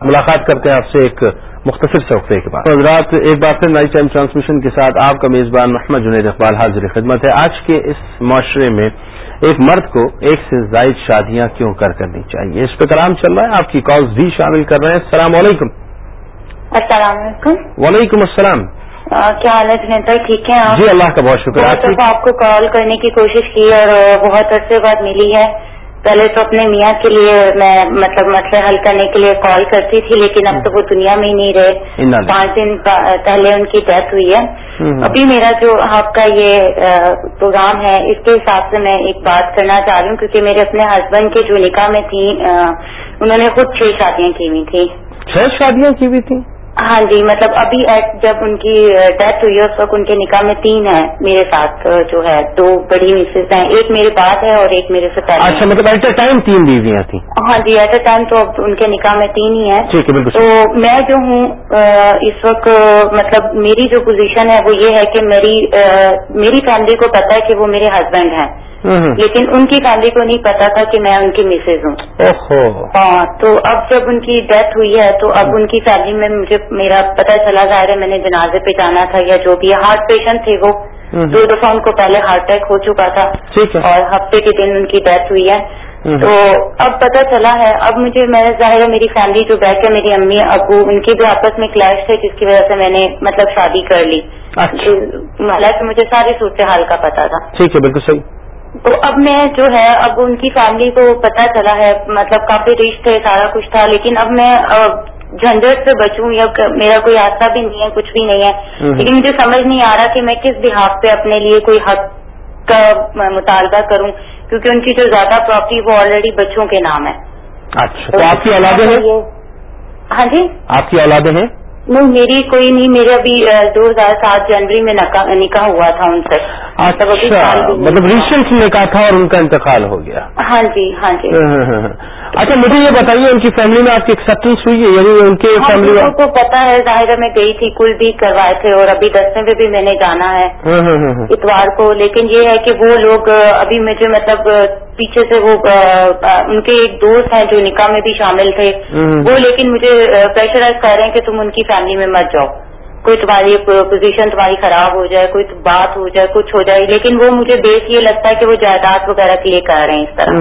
ملاقات کرتے ہیں آپ سے ایک مختصر سے کے بعد۔ حضرات ایک بار پھر نائی ٹائم ٹرانسمیشن کے ساتھ آپ کا میزبان محمد جنید اقبال حاضر خدمت ہے۔ آج کے اس معاشرے میں ایک مرد کو ایک سے زائد شادیاں کیوں کر کرنی چاہیے؟ اس پہ کلام چل رہا ہے آپ کی کالز بھی شامل کر رہے ہیں۔ السلام علیکم۔ السلام علیکم۔ وعلیکم السلام۔ کیا حالت ہے ٹھیک ہے جی اللہ کا بہت شکریہ آپ کو کال کرنے کی کوشش کی اور بہت عرصے بعد ملی ہے۔ پہلے تو اپنے میاں کے لیے میں مطلب مسئلہ حل کرنے کے لیے کال کرتی تھی لیکن اب تو وہ دنیا میں ہی نہیں رہے۔ پانچ دن پہلے ان کی ڈیتھ ہوئی ہے۔ ابھی میرا جو آپ کا یہ پروگرام ہے اس کے حساب سے میں ایک بات کرنا چاہ رہی ہوں کیونکہ میرے اپنے ہسبینڈ کے جو نکاح میں تھی انہوں نے خود چھ شادیاں کی ہوئی تھی چھ شادیاں کی ہوئی تھی ہاں جی مطلب ابھی جب ان کی ڈیتھ ہوئی ہے اس وقت ان کے نکاح میں تین ہیں میرے ساتھ جو ہے دو بڑی مسز ہیں ایک میرے پاس ہے اور ایک میرے سے پہلے اچھا مطلب ایٹ اے ٹائم تین بیویاں تھیں۔ ہاں جی ایٹ اے ٹائم تو اب ان کے نکاح میں تین ہی ہیں۔ تو میں جو ہوں اس وقت مطلب میری جو پوزیشن ہے وہ یہ ہے کہ میری میری فیملی کو پتا ہے کہ وہ میرے ہسبینڈ ہیں۔ لیکن ان کی فیملی کو نہیں پتا تھا کہ میں ان کی مسز ہوں۔ ہاں تو اب جب ان کی ڈیتھ ہوئی ہے تو اب ان کی فیملی میں مجھے میرا پتا چلا ظاہر ہے میں نے جنازے پہ جانا تھا یا جو بھی ہارٹ پیشنٹ تھے وہ۔ دو دفعہ ان کو پہلے ہارٹ اٹیک ہو چکا تھا۔ اور ہفتے کے دن ان کی ڈیتھ ہوئی ہے۔ تو اب پتا چلا ہے۔ اب مجھے میں ظاہر ہے میری فیملی جو بیٹھ ہے میری امی ابو ان کے بھی آپس میں کلیش تھے جس کی وجہ سے میں نے مطلب شادی کر لی۔ اچھا۔ حالانکہ مجھے ساری صورتحال کا پتا تھا۔ ٹھیک ہے بالکل صحیح۔ تو اب میں جو ہے اب ان کی فیملی کو پتا چلا ہے مطلب کافی رشتے سارا کچھ تھا لیکن اب میں جھنجٹ سے بچوں یا میرا کوئی آسا بھی نہیں ہے کچھ بھی نہیں ہے۔ لیکن مجھے سمجھ نہیں آ رہا کہ میں کس بحاف پہ اپنے لیے کوئی حق کا مطالبہ کروں کیونکہ ان کی جو زیادہ پراپرٹی وہ آلریڈی بچوں کے نام ہے۔ اچھا تو آپ کی اولادیں ہیں؟ ہاں جی۔ آپ کی اولادیں ہیں؟ نہیں میری کوئی نہیں میرے ابھی دو ہزار سات جنوری میں نکاح ہوا تھا ان سے۔ اچھا مطلب ریسنٹ نکاح تھا اور ان کا انتقال ہو گیا۔ ہاں جی ہاں جی۔ ہاں، ہاں، ہاں، اچھا مجھے یہ بتائیے ان کی فیملی میں آپ کی ایکسپٹینس ہوئی ہے؟ یعنی ان کے فیملی میں کو پتا ہے ظاہر میں گئی تھی کل بھی کروائے تھے اور ابھی دسویں میں بھی میں نے جانا ہے۔ اتوار کو لیکن یہ ہے کہ وہ لوگ ابھی مجھے مطلب پیچھے سے وہ ان کے ایک دوست ہیں جو نکاح میں بھی شامل تھے۔ وہ لیکن مجھے پریشرائز کر رہے ہیں کہ تم ان کی فیملی میں مت جاؤ کوئی تمہاری پوزیشن تمہاری خراب ہو جائے کوئی بات ہو جائے کچھ ہو جائے لیکن وہ مجھے بیس یہ لگتا ہے کہ وہ جائیداد وغیرہ کے لیے کر رہے ہیں اس طرح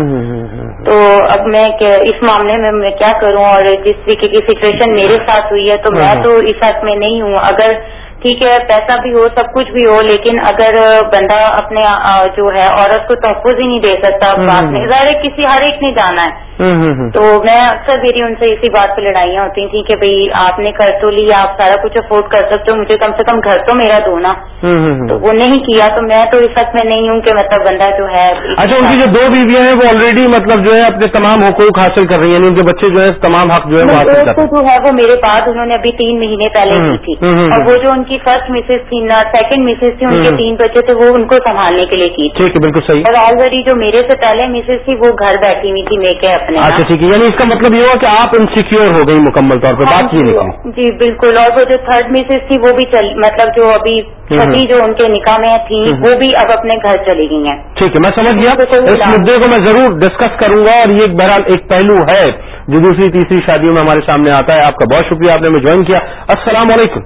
تو اب میں اس معاملے میں میں کیا کروں اور جس طریقے کی سچویشن میرے ساتھ ہوئی ہے تو میں تو اس حق میں نہیں ہوں اگر ٹھیک ہے پیسہ بھی ہو سب کچھ بھی ہو لیکن اگر بندہ اپنے جو ہے عورت کو تحفظ ہی نہیں دے سکتا بات نہیں ظاہر کسی ہر ایک نے جانا ہے تو میں اکثر میری ان سے اسی بات پہ لڑائیاں ہوتی تھیں کہ بھائی آپ نے کر تو لی آپ سارا کچھ افورڈ کر سکتے ہو مجھے کم سے کم گھر تو میرا دو نا۔ تو وہ نہیں کیا تو میں تو اس وقت میں نہیں ہوں کہ مطلب بندہ جو ہے۔ اچھا ان کی جو دو بیویاں ہیں وہ آلریڈی مطلب جو ہے اپنے تمام حقوق حاصل کر رہی ہیں یعنی ان کے بچے جو ہے تمام حق جو ہے وہ جو ہے وہ میرے پاس انہوں نے ابھی تین مہینے پہلے کی تھی۔ اور وہ جو ان کی فرسٹ مسز تھی سیکنڈ مسز تھی ان کے تین بچے تھے وہ ان کو سنبھالنے کے لیے کی ٹھیک ہے بالکل صحیح۔ اور آلریڈی جو میرے سے پہلے مسز تھی وہ گھر بیٹھی ہوئی تھی میکے اپنے اچھا ٹھیک ہے۔ یعنی اس کا مطلب یہ ہوا کہ آپ انسیکیور ہو گئی مکمل طور پہ بات یہ نہیں جی بالکل۔ اور وہ جو تھرڈ مسز تھی وہ بھی مطلب جو ابھی چھٹی جو ان کے نکاح میں تھی وہ بھی اب اپنے گھر چلی گئی ہیں۔ ٹھیک ہے میں سمجھ گیا۔ اس مدعے کو میں ضرور ڈسکس کروں گا اور یہ بہرحال ایک پہلو ہے۔ جو دوسری تیسری شادیوں میں ہمارے سامنے آتا ہے۔ آپ کا بہت شکریہ آپ نے ہمیں جوائن کیا۔ السلام علیکم۔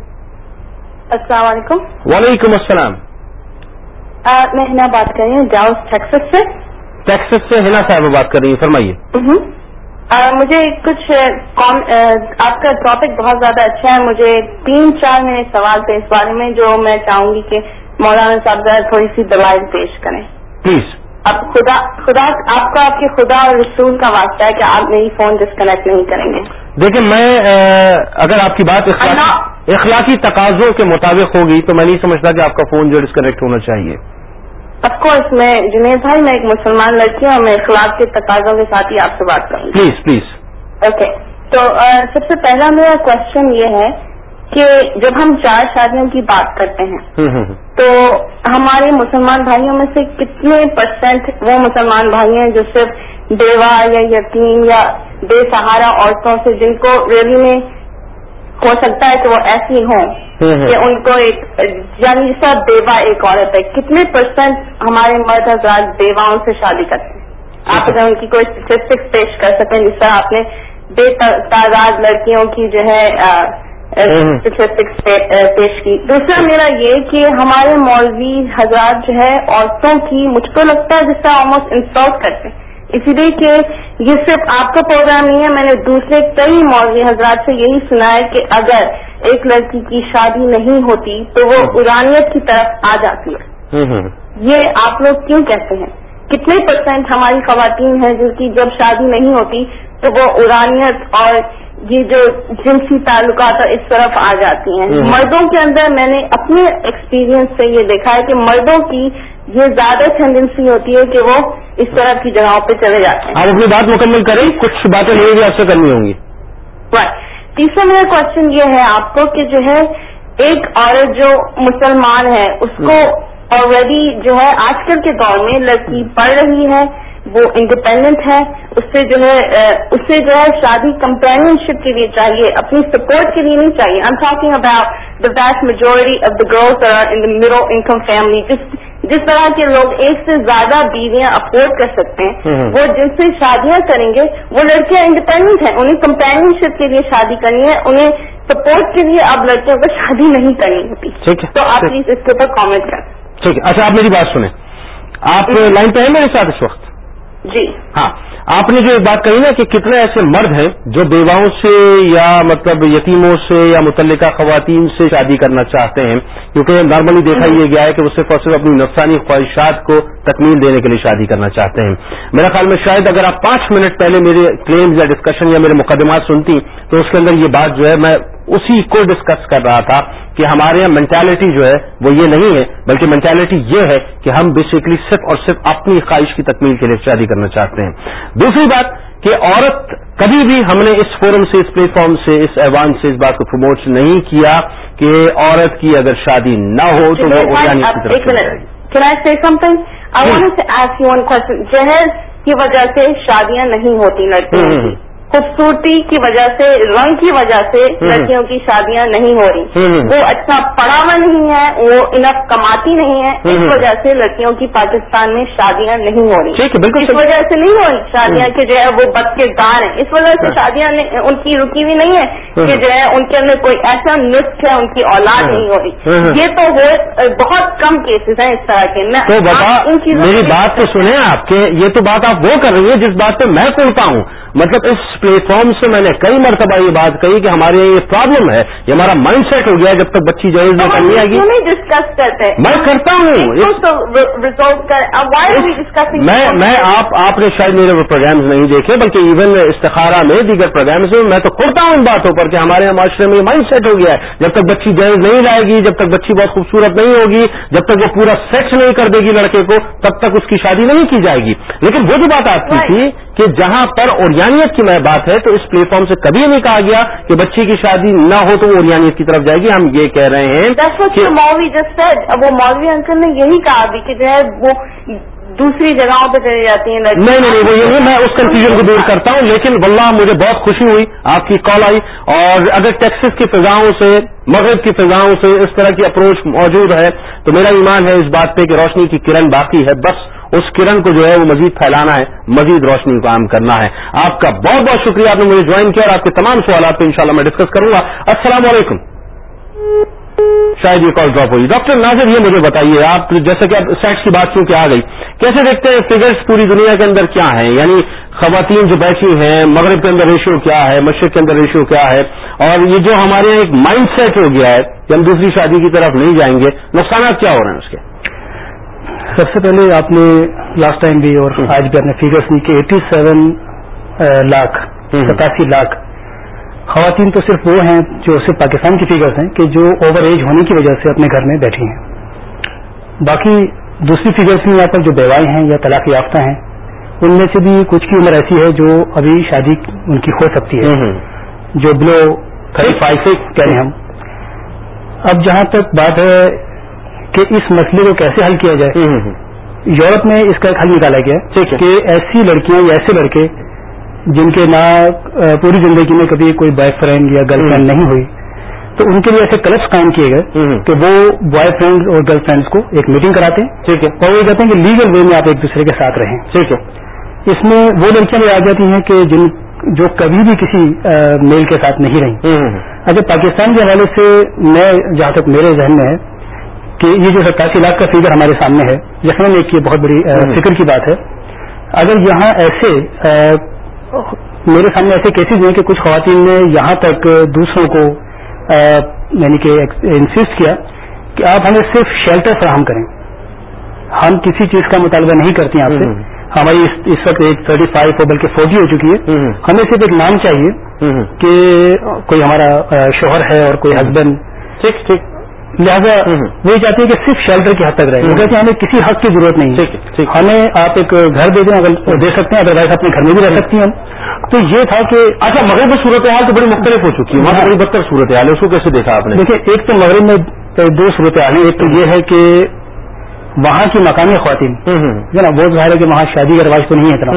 السلام علیکم۔ وعلیکم السلام۔ میں بات کر رہی ہوں جاؤ ٹیکسس سے۔ ٹیکسس سے ہنا صاحب بات کر رہی ہیں فرمائیے۔ مجھے کچھ آپ کا ٹاپک بہت زیادہ اچھا ہے۔ مجھے تین چار میرے سوال تھے اس بارے میں جو میں چاہوں گی کہ مولانا صاحب ذرا تھوڑی سی دلائل پیش کریں۔ پلیز اب خدا خدا آپ کا آپ کے خدا اور رسول کا واسطہ ہے کہ آپ میری فون ڈسکنیکٹ نہیں کریں گے۔ دیکھیں میں اگر آپ کی بات اخلاقی تقاضوں کے مطابق ہوگی تو میں نہیں سمجھتا کہ آپ کا فون جو ڈسکنیکٹ ہونا چاہیے۔ اف کورس میں جنید بھائی میں ایک مسلمان لڑکی ہوں اور میں اخلاق کے تقاضوں کے ساتھ ہی آپ سے بات کروں گی۔ پلیز پلیز اوکے تو سب سے پہلا میرا کوشچن یہ ہے کہ جب ہم چار شادیوں کی بات کرتے ہیں تو ہمارے مسلمان بھائیوں میں سے کتنے پرسینٹ وہ مسلمان بھائی ہیں جو صرف بیوہ یا یتیم یا بے سہارا عورتوں سے جن کو ریلی میں ہو سکتا ہے کہ وہ ایسی ہوں کہ ان کو ایک یعنی سب بیوہ ایک عورت ہے۔ کتنے پرسینٹ ہمارے مرد حضرات بیواؤں سے شادی کرتے ہیں؟ آپ اگر ان کی کوئی اسٹیٹسٹکس پیش کر سکیں جس طرح آپ نے بے تعداد لڑکیوں کی جو ہے اسٹیٹسٹکس پیش کی۔ دوسرا میرا یہ کہ ہمارے مولوی حضرات جو ہے عورتوں کی مجھ کو لگتا ہے جس طرح آلموسٹ انسٹال کرتے ہیں۔ اسی لیے کہ یہ صرف آپ کا پروگرام نہیں ہے میں نے دوسرے کئی مولوی حضرات سے یہی سنا ہے کہ اگر ایک لڑکی کی شادی نہیں ہوتی تو وہ ارانیت کی طرف آ جاتی ہے۔ یہ آپ لوگ کیوں کہتے ہیں؟ کتنے پرسینٹ ہماری خواتین ہیں جن کی جب شادی نہیں ہوتی تو وہ ارانیت اور یہ جو جنسی تعلقات اس طرف آ جاتی ہیں؟ مردوں کے اندر میں نے اپنے ایکسپیرینس سے یہ دیکھا ہے کہ مردوں کی یہ زیادہ ٹینڈنسی ہوتی ہے کہ وہ اس طرح کی جگہوں پہ چلے جاتے ہیں۔ آپ اپنی بات مکمل کریں کچھ باتیں نہیں بھی آپ سے کرنی ہوں گی۔ تیسرا میرا کوشچن یہ ہے آپ کو کہ جو ہے ایک عورت جو مسلمان ہے اس کو آلریڈی جو ہے آج کل کے دور میں لڑکی پڑھ رہی ہے وہ انڈیپینڈنٹ ہے اس سے جو ہے اس سے جو ہے شادی کمپینین شپ کے لیے چاہیے اپنی سپورٹ کے لیے نہیں چاہیے۔ I talking about the vast majority of the girls in the middle income family جس جس طرح کے لوگ ایک سے زیادہ بیویاں افورڈ کر سکتے ہیں وہ جن سے شادیاں کریں گے وہ لڑکیاں انڈیپینڈنٹ ہیں انہیں کمپینین شپ کے لیے شادی کرنی ہے انہیں سپورٹ کے لیے اب لڑکیوں کو شادی نہیں کرنی ہوتی۔ تو آپ پلیز اس کے اوپر کامنٹ کریں۔ ٹھیک ہے اچھا آپ میری بات سنیں۔ آپ لائن پہ ہیں میرے ساتھ اس وقت؟ جی۔ ہاں آپ نے جو ایک بات کہی نا کہ کتنے ایسے مرد ہیں جو بیواؤں سے یا مطلب یتیموں سے یا متعلقہ خواتین سے شادی کرنا چاہتے ہیں، کیونکہ نارملی دیکھا یہ گیا ہے کہ وہ صرف اور صرف اپنی نفسانی خواہشات کو تکمیل دینے کے لیے شادی کرنا چاہتے ہیں۔ میرا خیال میں شاید اگر آپ پانچ منٹ پہلے میرے کلیمز یا ڈسکشن یا میرے مقدمات سنتی تو اس کے اندر یہ بات جو ہے میں اسی کو ڈسکس کر رہا تھا کہ ہمارے یہاں مینٹالٹی جو ہے وہ یہ نہیں ہے، بلکہ مینٹالٹی یہ ہے کہ ہم بیسکلی صرف اور صرف اپنی خواہش کی تکمیل کے لیے شادی کرنا چاہتے ہیں۔ دوسری بات کہ عورت کبھی بھی ہم نے اس فورم سے اس پلیٹ فارم سے اس ایوان سے اس بات کو پروموٹ نہیں کیا کہ عورت کی اگر شادی نہ ہو تو وہ جہیز کی وجہ سے شادیاں نہیں ہوتی لڑکیوں کی۔ خوبصورتی کی وجہ سے رنگ کی وجہ سے لڑکیوں کی شادیاں نہیں ہو رہی۔ وہ اچھا پڑھا ہوا نہیں ہے وہ انف کماتی نہیں ہے اس وجہ سے لڑکیوں کی پاکستان میں شادیاں نہیں ہو رہی۔ اس وجہ سے نہیں ہو رہی شادیاں کے جو ہے وہ بچے دار ہیں۔ اس وجہ سے شادیاں ان کی رکی ہوئی نہیں ہے کہ جو ہے ان کے اندر کوئی ایسا نسخ ہے ان کی اولاد نہیں ہو رہی۔ یہ تو ہو بہت کم کیسز ہیں اس طرح کے۔ میں میری بات تو سنیں آپ کے یہ تو بات آپ وہ کر رہی ہیں جس بات پہ میں سنتا ہوں۔ مطلب اس پلیٹ فارم سے میں نے کئی مرتبہ یہ بات کہی کہ ہمارے یہ پرابلم ہے یہ ہمارا مائنڈ سیٹ ہو گیا جب تک بچی جائز نہیں کرنی آئے گی۔ ڈسکس کرتے؟ میں کرتا ہوں۔ میں میں آپ نے شاید میرے پروگرامز نہیں دیکھے بلکہ ایون استخارہ میں دیگر پروگرامز میں میں تو کھلتا ہوں ان باتوں پر کہ ہمارے معاشرے میں یہ مائنڈ سیٹ ہو گیا ہے۔ جب تک بچی جائز نہیں لائے گی جب تک بچی بہت خوبصورت نہیں ہوگی جب تک وہ پورا سیکس نہیں کر دے گی لڑکے کو تب تک اس کی شادی نہیں کی جائے گی۔ لیکن وہ جو بات آپ کی تھی کہ جہاں پر اوریانیت کی میں بات ہے تو اس پلیٹ فارم سے کبھی نہیں کہا گیا کہ بچی کی شادی نہ ہو تو وہ اوریانیت کی طرف جائے گی ہم یہ کہہ رہے ہیں مولوی جس وہ مولوی انکل نے یہی کہا بھی کہ جو ہے وہ دوسری جگہوں پہ چلی جاتی ہیں نہیں نہیں نہیں وہ یہ نہیں میں اس کنفیوژن کو دور کرتا ہوں لیکن واللہ مجھے بہت خوشی ہوئی آپ کی کال آئی اور اگر ٹیکسس کی فضاؤں سے مغرب کی فضاؤں سے اس طرح کی اپروچ موجود ہے تو میرا ایمان ہے اس بات پہ کہ روشنی کی کرن باقی ہے بس اس کرن کو جو ہے وہ مزید پھیلانا ہے، مزید روشنی کو عام کرنا ہے۔ آپ کا بہت بہت شکریہ، آپ نے مجھے جوائن کیا اور آپ کے تمام سوالات پہ انشاءاللہ میں ڈسکس کروں گا۔ السلام علیکم۔ شاید یہ کال ڈراپ ہوئی۔ ڈاکٹر ناظر یہ مجھے بتائیے، آپ جیسے کہ سیٹس کی بات کیوں کہ آ گئی، کیسے دیکھتے ہیں فگرس پوری دنیا کے اندر کیا ہیں؟ یعنی خواتین جو بیٹھی ہیں، مغرب کے اندر ریشو کیا ہے، مشرق کے اندر ریشو کیا ہے؟ اور یہ جو ہمارے یہاں ایک مائنڈ سیٹ ہو گیا ہے کہ ہم دوسری شادی کی طرف نہیں جائیں گے، نقصانات کیا ہو رہے ہیں اس کے؟ سب سے پہلے آپ نے لاسٹ ٹائم بھی اور آج بھی اپنے فیگرس دی کہ ایٹی سیون لاکھ ستاسی لاکھ خواتین تو صرف وہ ہیں جو صرف پاکستان کی فیگرز ہیں کہ جو اوور ایج ہونے کی وجہ سے اپنے گھر میں بیٹھی ہیں. باقی دوسری فیگرس میں یہاں پر جو بیوائیں ہیں یا طلاق یافتہ ہیں ان میں سے بھی کچھ کی عمر ایسی ہے جو ابھی شادی ان کی ہو سکتی ہے. جو بلو تھرٹی فائیو سے کہہ رہے ہم. اب جہاں تک بات ہے کہ اس مسئلے کو کیسے حل کیا جائے؟ یورپ میں اس کا ایک حل نکالا گیا کہ ایسی لڑکیاں یا ایسے لڑکے جن کے نہ پوری زندگی میں کبھی کوئی بوائے فرینڈ یا گرل فرینڈ نہیں ہوئی تو ان کے لیے ایسے کلبس قائم کیے گئے کہ وہ بوائے فرینڈ اور گرل فرینڈس کو ایک میٹنگ کراتے ہیں۔ ٹھیک ہے۔ اور وہ کہتے ہیں کہ لیگل وے میں آپ ایک دوسرے کے ساتھ رہیں۔ ٹھیک ہے۔ اس میں وہ لڑکیاں بھی آ جاتی ہیں کہ جن جو کبھی بھی کسی میل کے ساتھ نہیں رہی اچھا پاکستان کے حوالے سے میں جہاں تک میرے ذہن میں ہے کہ یہ جو ستاسی لاکھ کا فیگر ہمارے سامنے ہے میں ایک یہ بہت بڑی فکر کی بات ہے۔ اگر یہاں ایسے میرے سامنے ایسے کیسز ہیں کہ کچھ خواتین نے یہاں تک دوسروں کو یعنی کہ انسسٹ کیا کہ آپ ہمیں صرف شیلٹر فراہم کریں۔ ہم کسی چیز کا مطالبہ نہیں کرتے آپ سے۔ ہماری اس وقت ایک تھرٹی فائیو ہو بلکہ فورٹی ہو چکی ہے۔ ہمیں صرف ایک نام چاہیے کہ کوئی ہمارا شوہر ہے اور کوئی ہسبینڈ ٹھیک ٹھیک۔ لہٰذا وہ یہ چاہتی ہے کہ صرف شیلٹر کی حد تک رہے۔ ہیں ہمیں کسی حق کی ضرورت نہیں۔ ہمیں آپ ایک گھر دے دیں اگر دے سکتے ہیں ادر وائز اپنے گھر میں بھی رہ سکتی ہیں۔ تو یہ تھا کہ اچھا مغرب میں صورت حال تو بڑی مختلف ہو چکی ہے۔ وہاں بڑی بدتر صورت حال ہے۔ اس کو کیسے دیکھا آپ نے؟ دیکھیے ایک تو مغرب میں دو صورت حال ہیں۔ ایک تو یہ ہے کہ وہاں کی مقامی خواتین۔ جو نا وہ ظاہر ہے کہ وہاں شادی کا رواج تو نہیں ہے اتنا۔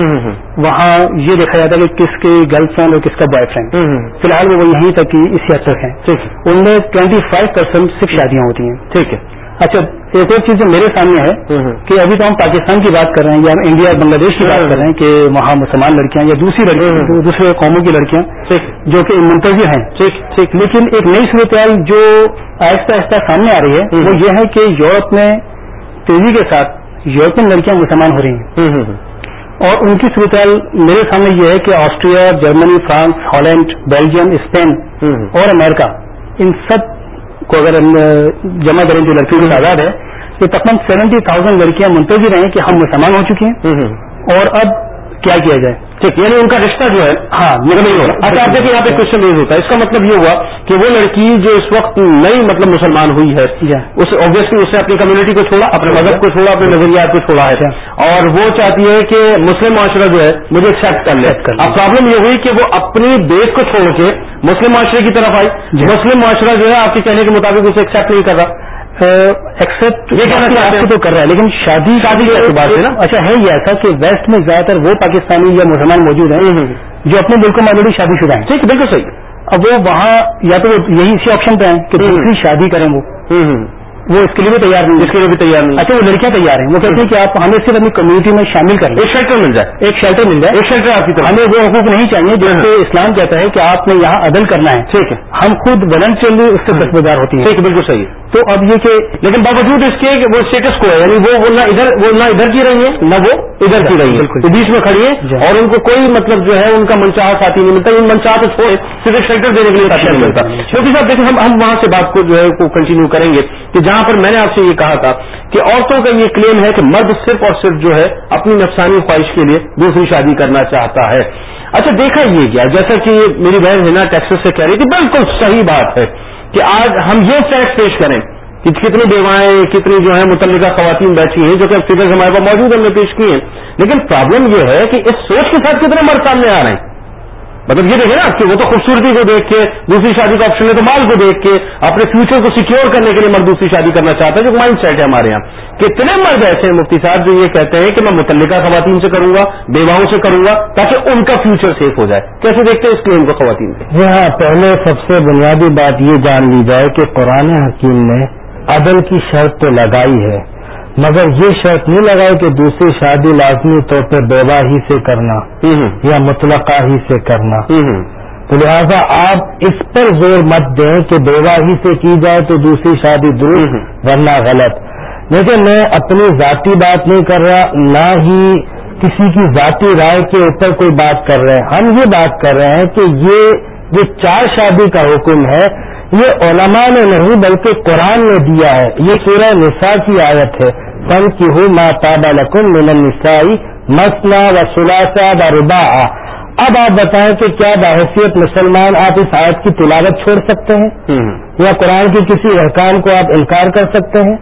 وہاں یہ دیکھا جاتا ہے کہ کس کی گرل فرینڈ اور کس کا بوائے فرینڈ فی الحال وہ یہیں تک کی اسی حد تک ہیں۔ ان میں ٹوینٹی فائیو پرسینٹ صرف شادیاں ہوتی ہیں۔ ٹھیک ہے۔ اچھا ایک اور چیز جو میرے سامنے ہے کہ ابھی تو ہم پاکستان کی بات کر رہے ہیں یا انڈیا بنگلہ دیش کی بات کر رہے ہیں کہ وہاں مسلمان لڑکیاں یا دوسری لڑکیاں دوسرے قوموں کی لڑکیاں جو کہ منتظر ہیں۔ لیکن ایک نئی صورتحال جو آہستہ آہستہ سامنے آ رہی ہے وہ یہ ہے کہ یورپ میں تیزی کے ساتھ یورپین لڑکیاں مسلمان ہو رہی ہیں۔ اور ان کی صورتحال میرے سامنے یہ ہے کہ Austria Germany France Holland Belgium Spain اور امریکہ ان سب کو اگر جمع کریں جو لڑکیوں کی تعداد ہے تو تقریباً سیونٹی تھاؤزینڈ لڑکیاں منتظر ہیں کہ ہم مسلمان ہو چکی ہیں۔ اور اب کیا کیا جائے؟ ٹھیک یعنی ان کا رشتہ جو ہے ہاں یہ نہیں ہوگا اچھا آپ دیکھیں یہاں پہ کوشچن ریز ہوتا ہے۔ اس کا مطلب یہ ہوا کہ وہ لڑکی جو اس وقت نئی مطلب مسلمان ہوئی ہے اس اوبیسلی اس نے اپنی کمیونٹی کو چھوڑا اپنے مذہب کو چھوڑا اپنے نظریات کو چھوڑا ہے۔ اور وہ چاہتی ہے کہ مسلم معاشرہ جو ہے مجھے ایکسپٹ کر لے۔ اب پرابلم یہ ہوئی کہ وہ اپنی بیس کو چھوڑ کے مسلم معاشرے کی طرف آئی۔ مسلم معاشرہ جو ہے آپ کے کہنے کے مطابق اسے ایکسپٹ نہیں کر رہا۔ ایکسپٹ یہ تو کر رہا ہے لیکن شادی شادی کی بات ہے نا اچھا ہے یہ ایسا کہ ویسٹ میں زیادہ تر وہ پاکستانی یا مسلمان موجود ہیں جو اپنے ملکوں میں آلریڈی شادی شدہ ہیں۔ ٹھیک بالکل صحیح۔ اب وہ وہاں یا تو یہی اسی آپشن پہ ہیں کہ دوسری شادی کریں وہ۔ وہ اس کے لیے بھی تیار نہیں اس کے لیے بھی تیار نہیں اچھا وہ لڑکیاں تیار ہیں. وہ کہتے ہیں کہ آپ ہمیں صرف اپنی کمیونٹی میں شامل کر لیں. ایک شیلٹر مل جائے. ایک شیلٹر مل جائے. ایک شیلٹر آپ کی طرف. ہمیں وہ حقوق نہیں چاہیے جیسے اسلام کہتا ہے کہ آپ نے یہاں عدل کرنا ہے. ٹھیک ہے. ہم خود والنٹرلی اس سے دستبردار ہوتی ہے ٹھیک بالکل صحیح تو اب یہ کہ لیکن باوجود اس کے وہ اسٹیٹس کو ہے یعنی وہ نہ ادھر وہ نہ ادھر کی رہی ہے نہ وہ ادھر کی رہی ہے بالکل. بیچ میں کھڑی ہے اور ان کو کوئی مطلب جو ہے ان کا منچاہ ساتھی نہیں ملتا. ان منچاہ تو چھوڑے صرف شیلٹر دینے کے لیے ساتھی نہیں ملتا. کیونکہ صاحب دیکھیں ہم وہاں سے بات کو جو ہے کو کنٹینیو کریں گے کہ جہاں پر میں نے آپ سے یہ کہا تھا کہ عورتوں کا یہ کلیم ہے کہ مرد صرف اور صرف جو ہے اپنی نفسانی خواہش کے لیے دوسری شادی کرنا چاہتا ہے۔ اچھا دیکھا یہ کیا؟ جیسا کہ میری بہن ہینا ٹیکسس سے کہہ رہی تھی بالکل صحیح بات ہے کہ آج ہم یہ فیکٹ پیش کریں کہ کتنی بیوائیں، کتنی جو ہیں متعلقہ خواتین بیٹھی ہیں جو کہ فگر ہمارے پاس موجود ہم نے پیش کی ہیں۔ لیکن پرابلم یہ ہے کہ اس سوچ کے ساتھ کتنے مرد سامنے آ رہے ہیں۔ مطلب یہ دیکھیں نا کہ وہ تو خوبصورتی کو دیکھ کے دوسری شادی کا آپشن ہے تو مال کو دیکھ کے اپنے فیوچر کو سیکیور کرنے کے لیے مرد دوسری شادی کرنا چاہتا ہے، جو مائنڈ سیٹ ہے ہمارے یہاں۔ کتنے مرد ایسے ہیں مفتی صاحب جو یہ کہتے ہیں کہ میں متعلقہ خواتین سے کروں گا، بیواؤں سے کروں گا، تاکہ ان کا فیوچر سیف ہو جائے۔ کیسے دیکھتے ہیں اس کلیم کو خواتین جی ہاں پہلے سب سے بنیادی بات یہ جان لی جائے کہ قرآن حکیم نے عدل کی شرط تو لگائی ہے۔ مگر یہ شرط نہیں لگائی کہ دوسری شادی لازمی طور پہ بیوہ ہی سے کرنا یا مطلقہ ہی سے کرنا۔ تو لہٰذا آپ اس پر زور مت دیں کہ بیوہ ہی سے کی جائے تو دوسری شادی درست ورنہ غلط۔ لیکن میں اپنی ذاتی بات نہیں کر رہا نہ ہی کسی کی ذاتی رائے کے اوپر کوئی بات کر رہے۔ ہیں ہم یہ بات کر رہے ہیں کہ یہ جو چار شادی کا حکم ہے یہ علماء نے نہیں بلکہ قرآن نے دیا ہے۔ یہ سورہ نساء کی آیت ہے۔ فن کی ہوں ماں تابا لکن من نسائی مسنا و سلاسا و ربا اب آپ بتائیں کہ کیا بحثیت مسلمان آپ اس آیت کی تلاوت چھوڑ سکتے ہیں؟ یا قرآن کے کسی احکام کو آپ انکار کر سکتے ہیں؟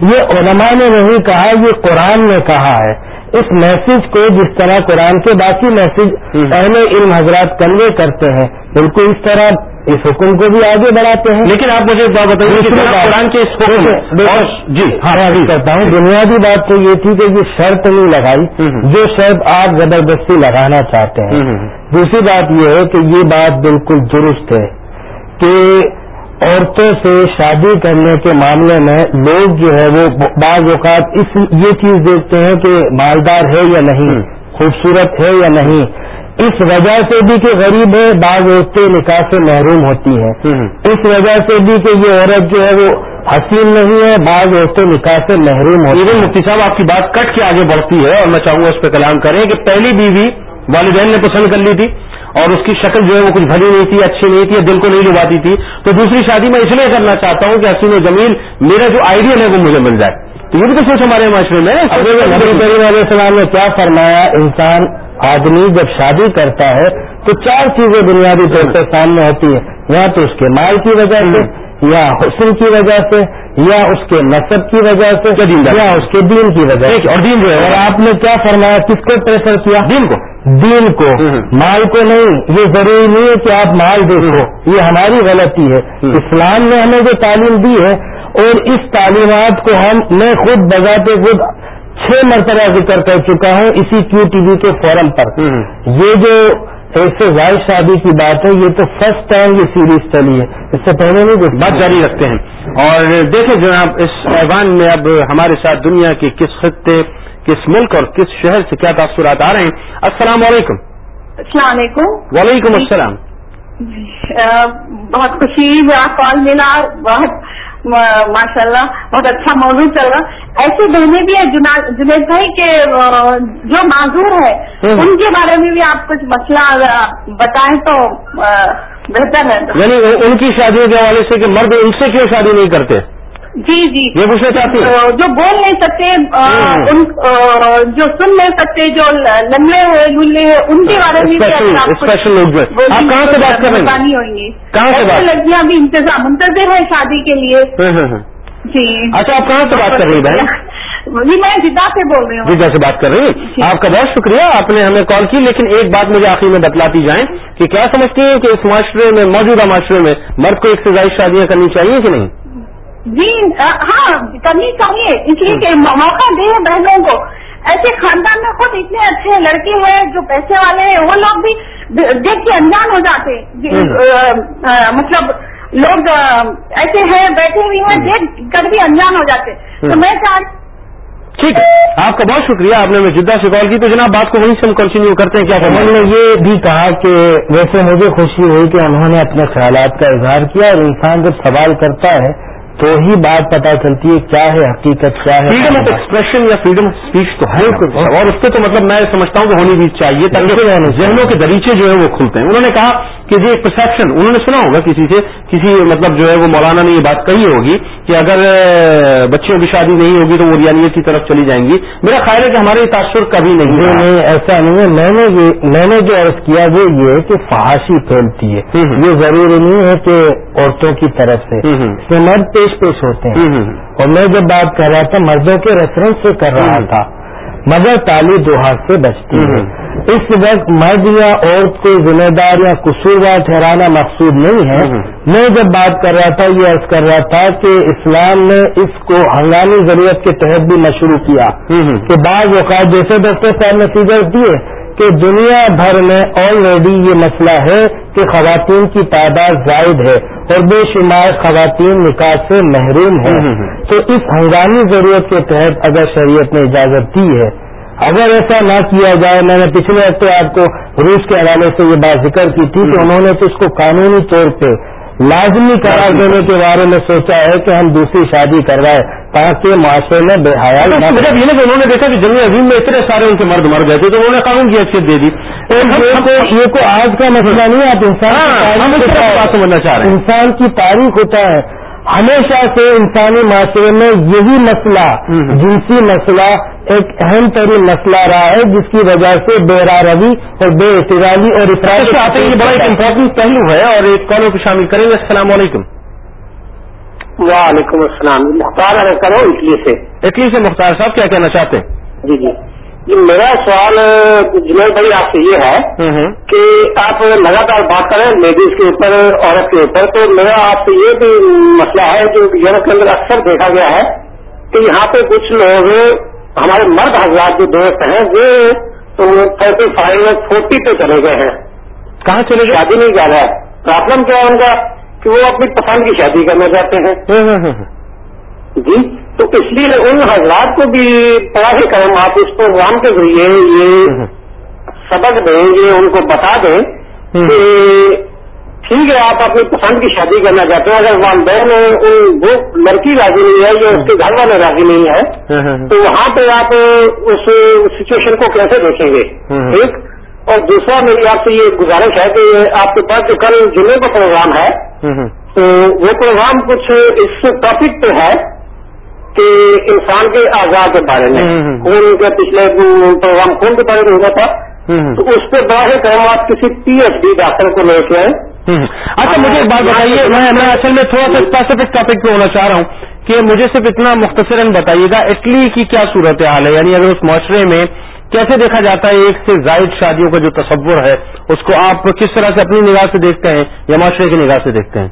یہ علماء نے نہیں کہا یہ قرآن نے کہا ہے۔ اس میسج کو جس طرح قرآن کے باقی میسج اہل علم حضرات کنوے کرتے ہیں بالکل اس طرح اس حکم کو بھی آگے بڑھاتے ہیں۔ لیکن آپ مجھے بات بتائیے جی ہاں کرتا ہوں بنیادی بات تو یہ تھی کہ یہ شرط نہیں لگائی۔ جو شرط آپ زبردستی لگانا چاہتے ہیں۔ دوسری بات یہ ہے کہ یہ بات بالکل درست ہے کہ عورتوں سے شادی کرنے کے معاملے میں لوگ جو ہے وہ بعض اوقات اس یہ چیز دیکھتے ہیں کہ مالدار ہے یا نہیں خوبصورت ہے یا نہیں۔ اس وجہ سے بھی کہ غریب ہے بعض عورتیں نکاح سے محروم ہوتی ہیں۔ اس وجہ سے بھی کہ یہ عورت جو ہے وہ حسین نہیں ہے بعض عورتیں نکاح سے محروم ہوتی ہیں۔ مفتی صاحب آپ کی بات کٹ کے آگے بڑھتی ہے اور میں چاہوں گا اس پہ کلام کریں کہ پہلی بیوی والدین نے پسند کر لی تھی اور اس کی شکل جو ہے وہ کچھ بھری نہیں تھی اچھی نہیں تھی دل کو نہیں لباتی تھی۔ تو دوسری شادی میں اس لیے کرنا چاہتا ہوں کہ حسین و جمیل میرا جو آئیڈیل ہے وہ مجھے مل جائے۔ تو یہ بھی تو سوچ ہمارے معاشرے میں نبی کریم علیہ السلام نے کیا فرمایا؟ انسان آدمی جب شادی کرتا ہے تو چار چیزیں بنیادی طور پر سامنے ہوتی ہیں۔ یا تو اس کے مال کی وجہ سے یا حسن کی وجہ سے یا اس کے نصب کی وجہ سے یا اس کے دین کی وجہ سے۔ اور دین جو ہے۔ آپ نے کیا فرمایا؟ کس کو پریفر کیا؟ دین کو۔ دین کو۔ مال کو نہیں یہ ضروری نہیں ہے کہ آپ مال دیکھو۔ یہ ہماری غلطی ہے۔ اسلام نے ہمیں جو تعلیم دی ہے اور اس تعلیمات کو ہم میں خود بذات خود چھ مرتبہ ذکر کر چکا ہوں اسی کیو ٹی وی کے فورم پر۔ یہ جو ایک سے زائد شادی کی بات ہے یہ تو فرسٹ ٹائم یہ سیریز چلی ہے۔ اس سے پہلے نہیں کچھ بات جاری رکھتے ہیں۔ اور دیکھیں جناب اس ایوان میں اب ہمارے ساتھ دنیا کے کس خطے کس ملک اور کس شہر سے کیا تاثرات آ رہے ہیں۔ السلام علیکم۔ السلام علیکم۔ وعلیکم السلام۔ بہت خوشی میرا کال ملا۔ بہت ماشاء اللہ بہت اچھا موضوع چل رہا۔ ایسی بہنیں بھی ہیں جنید بھائی کے جو معذور ہے ان کے بارے میں بھی آپ کچھ مسئلہ بتائیں تو بہتر ہے۔ یعنی ان کی شادی کے حوالے سے کہ مرد ان سے کیوں شادی نہیں کرتے؟ جی جی۔ یہ پوچھنا چاہتی جو بول نہیں سکتے جو سن نہیں سکتے جو لمبے ہیں لے ہیں ان کے بارے میں اسپیشل لوگ آپ کہاں سے بات کر رہے ہیں؟ گی۔ کہاں سے لڑکیاں بھی انتظام منتظر ہے شادی کے لیے۔ جی۔ اچھا آپ کہاں سے بات کر رہی ہیں جی میں جدہ سے بول رہی ہوں۔ جدہ سے بات کر رہی ہیں؟ آپ کا بہت شکریہ آپ نے ہمیں کال کی لیکن ایک بات مجھے آخری میں بتلاتی جائیں کہ کیا سمجھتی ہیں کہ اس معاشرے میں موجودہ معاشرے میں مرد کو ایک سے زائد شادیاں کرنی چاہیے کہ نہیں؟ جی ہاں کرنی چاہیے۔ اس لیے کہ موقع دے بہنوں کو۔ ایسے خاندان میں خود اتنے اچھے لڑکے ہیں جو پیسے والے ہیں وہ لوگ بھی دیکھ کے انجان ہو جاتے مطلب لوگ ایسے ہیں بیٹھے ہوئے ہیں دیکھ کر بھی انجان ہو جاتے تو میں چاہ ٹھیک۔ ہے آپ کا بہت شکریہ آپ نے جدہ سے کال کی۔ تو جناب بات کو وہیں سے ہم کنٹینیو کرتے ہیں کیا انہوں نے یہ بھی کہا کہ ویسے مجھے خوشی ہوئی کہ انہوں نے اپنے خیالات کا اظہار کیا اور انسان جب سوال کرتا ہے تو ہی بات پتا چلتی ہے کیا ہے حقیقت کیا ہے فریڈم آف ایکسپریشن یا فریڈم آف اسپیچ تو ہے اور اس سے تو مطلب میں سمجھتا ہوں کہ ہونی بھی چاہیے تاکہ ذہنوں کے دریچے جو ہے وہ کھلتے ہیں۔ انہوں نے کہا کہ یہ پرسپشن انہوں نے سنا ہوگا کسی سے کسی مطلب جو ہے وہ مولانا نے یہ بات کہی ہوگی کہ اگر بچیوں کی شادی نہیں ہوگی تو وہ ریانیت کی طرف چلی جائیں گی۔ میرا خیال ہے کہ ہمارے تاثر کبھی نہیں نہیں ایسا نہیں ہے۔ میں نے میں نے جو عرض کیا وہ یہ کہ فحاشی پھیلتی ہے۔ یہ ضروری نہیں ہے کہ عورتوں کی طرف سے اس میں مرد پیش پیش ہوتے ہیں۔ اور میں جب بات کر رہا تھا مردوں کے ریفرنس سے کر رہا تھا۔ مگر تالی دو ہاتھ سے بچتی ہے۔ اس وقت مرد یا عورت کو ذمہ دار یا قصوروار ٹھہرانا مقصود نہیں ہے۔ میں جب بات کر رہا تھا یہ عرض کر رہا تھا کہ اسلام نے اس کو ہنگامی ضرورت کے تحت بھی مشروع کیا۔ کہ بعض اوقات جیسے ڈاکٹر صاحب نے فیگر دیے کہ دنیا بھر میں آلریڈی یہ مسئلہ ہے کہ خواتین کی تعداد زائد ہے اور بے شمار خواتین نکاح سے محروم ہیں۔ تو اس ہنگامی ضرورت کے تحت اگر شریعت نے اجازت دی ہے اگر ایسا نہ کیا جائے میں نے پچھلے ہفتے آپ کو روس کے حوالے سے یہ بات ذکر کی تھی کہ انہوں نے تو اس کو قانونی طور پہ لازمی قرار دینے کے بارے میں سوچا ہے کہ ہم دوسری شادی کروائے تاکہ معاشرے میں بے حیال مطلب یہ انہوں نے دیکھا کہ جنگ عظیم میں اتنے سارے ان کے مرد مر گئے تھے تو انہوں نے قانون کی حیثیت دے دی۔ یہ کو آج کا مسئلہ نہیں آپ انسان سمجھنا چاہ رہے ہیں۔ انسان کی تاریخ ہوتا ہے۔ ہمیشہ سے انسانی معاشرے میں یہی مسئلہ جنسی مسئلہ ایک اہم ترین مسئلہ رہا ہے جس کی وجہ سے بے روی اور بے اعتراضی اور آتے ہیں بڑا ایک امپورٹنٹ پہلو ہے اور ایک کالوں کو شامل کریں گے۔ السلام علیکم۔ وعلیکم السلام۔ مختار کرو اٹلی سے۔ اٹلی سے مختار صاحب کیا کہنا چاہتے ہیں؟ جی جی۔ جی میرا سوال جنید بھائی آپ سے یہ ہے کہ آپ لگاتار بات کریں لیڈیز کے اوپر عورت کے اوپر تو میرا آپ سے یہ بھی مسئلہ ہے جو یورپ کے اندر اکثر دیکھا گیا ہے کہ یہاں پہ کچھ لوگ ہمارے مرد حضرات جو دوست ہیں وہ تھرٹی فائیو فورٹی پہ چلے گئے ہیں۔ کہاں چلے گئے؟ شادی نہیں کر رہا ہے۔ پرابلم کیا ہے ان کا؟ کہ وہ اپنی پسند کی شادی کرنا چاہتے ہیں۔ جی؟ تو اس لیے ان حضرات کو بھی پڑھا ہی کرم آپ اس پروگرام کے ذریعے یہ سبق دیں یہ ان کو بتا دیں کہ ٹھیک ہے آپ اپنی پسند کی شادی کرنا چاہتے ہیں۔ اگر والدین ان وہ لڑکی راضی نہیں ہے یا اس کے گھر والے راضی نہیں ہے تو وہاں پہ آپ اس سچویشن کو کیسے دیکھیں گے؟ ایک اور دوسرا میری آپ سے یہ گزارش ہے کہ آپ کے پاس جو کل جمعے کا پروگرام ہے تو وہ پروگرام کچھ اس ٹاپک پہ ہے۔ کہ انسان کے آزاد کے بارے میں خون کے پچھلے پروگرام خون کے بارے میں ہوا تھا تو اس پہ براہ کرم آپ کسی پی ایچ ڈی ڈاکٹر کو لے کے اچھا مجھے ایک بات بتائیے ہاں، میں ہاں۔ اصل میں تھوڑا سا ہاں۔ اسپیسیفک ٹاپک پہ ہونا چاہ رہا ہوں کہ مجھے صرف اتنا مختصراً بتائیے گا اٹلی کی کیا صورت حال ہے؟ یعنی اگر اس معاشرے میں کیسے دیکھا جاتا ہے ایک سے زائد شادیوں کا جو تصور ہے اس کو آپ کس طرح سے اپنی نگاہ سے دیکھتے ہیں یا معاشرے کی نگاہ سے دیکھتے ہیں؟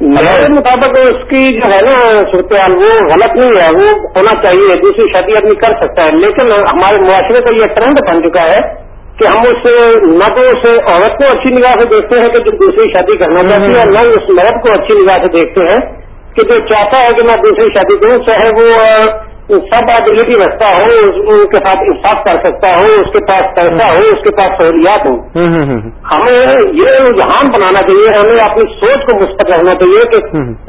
کے ہاں۔ مطابق اس کی جو ہے نا صورتحال وہ غلط نہیں ہے وہ ہونا چاہیے دوسری شادی آدمی کر سکتا ہے۔ لیکن ہمارے معاشرے کا یہ ٹرینڈ بن چکا ہے کہ ہم اس نہ تو اس عورت کو اچھی نگاہ سے دیکھتے ہیں کہ جو دوسری شادی کرنا ہاں۔ چاہتی ہے اور نہ اس مرد کو اچھی نگاہ سے دیکھتے ہیں کہ جو چاہتا ہے کہ میں دوسری شادی کروں چاہے وہ سب آدمی رکھتا ہو ان کے ساتھ انصاف کر سکتا ہو اس کے پاس پیسہ ہو اس کے پاس سہولیات ہو ہمیں یہ رجحان بنانا چاہیے ہمیں اپنی سوچ کو مثبت رکھنا چاہیے کہ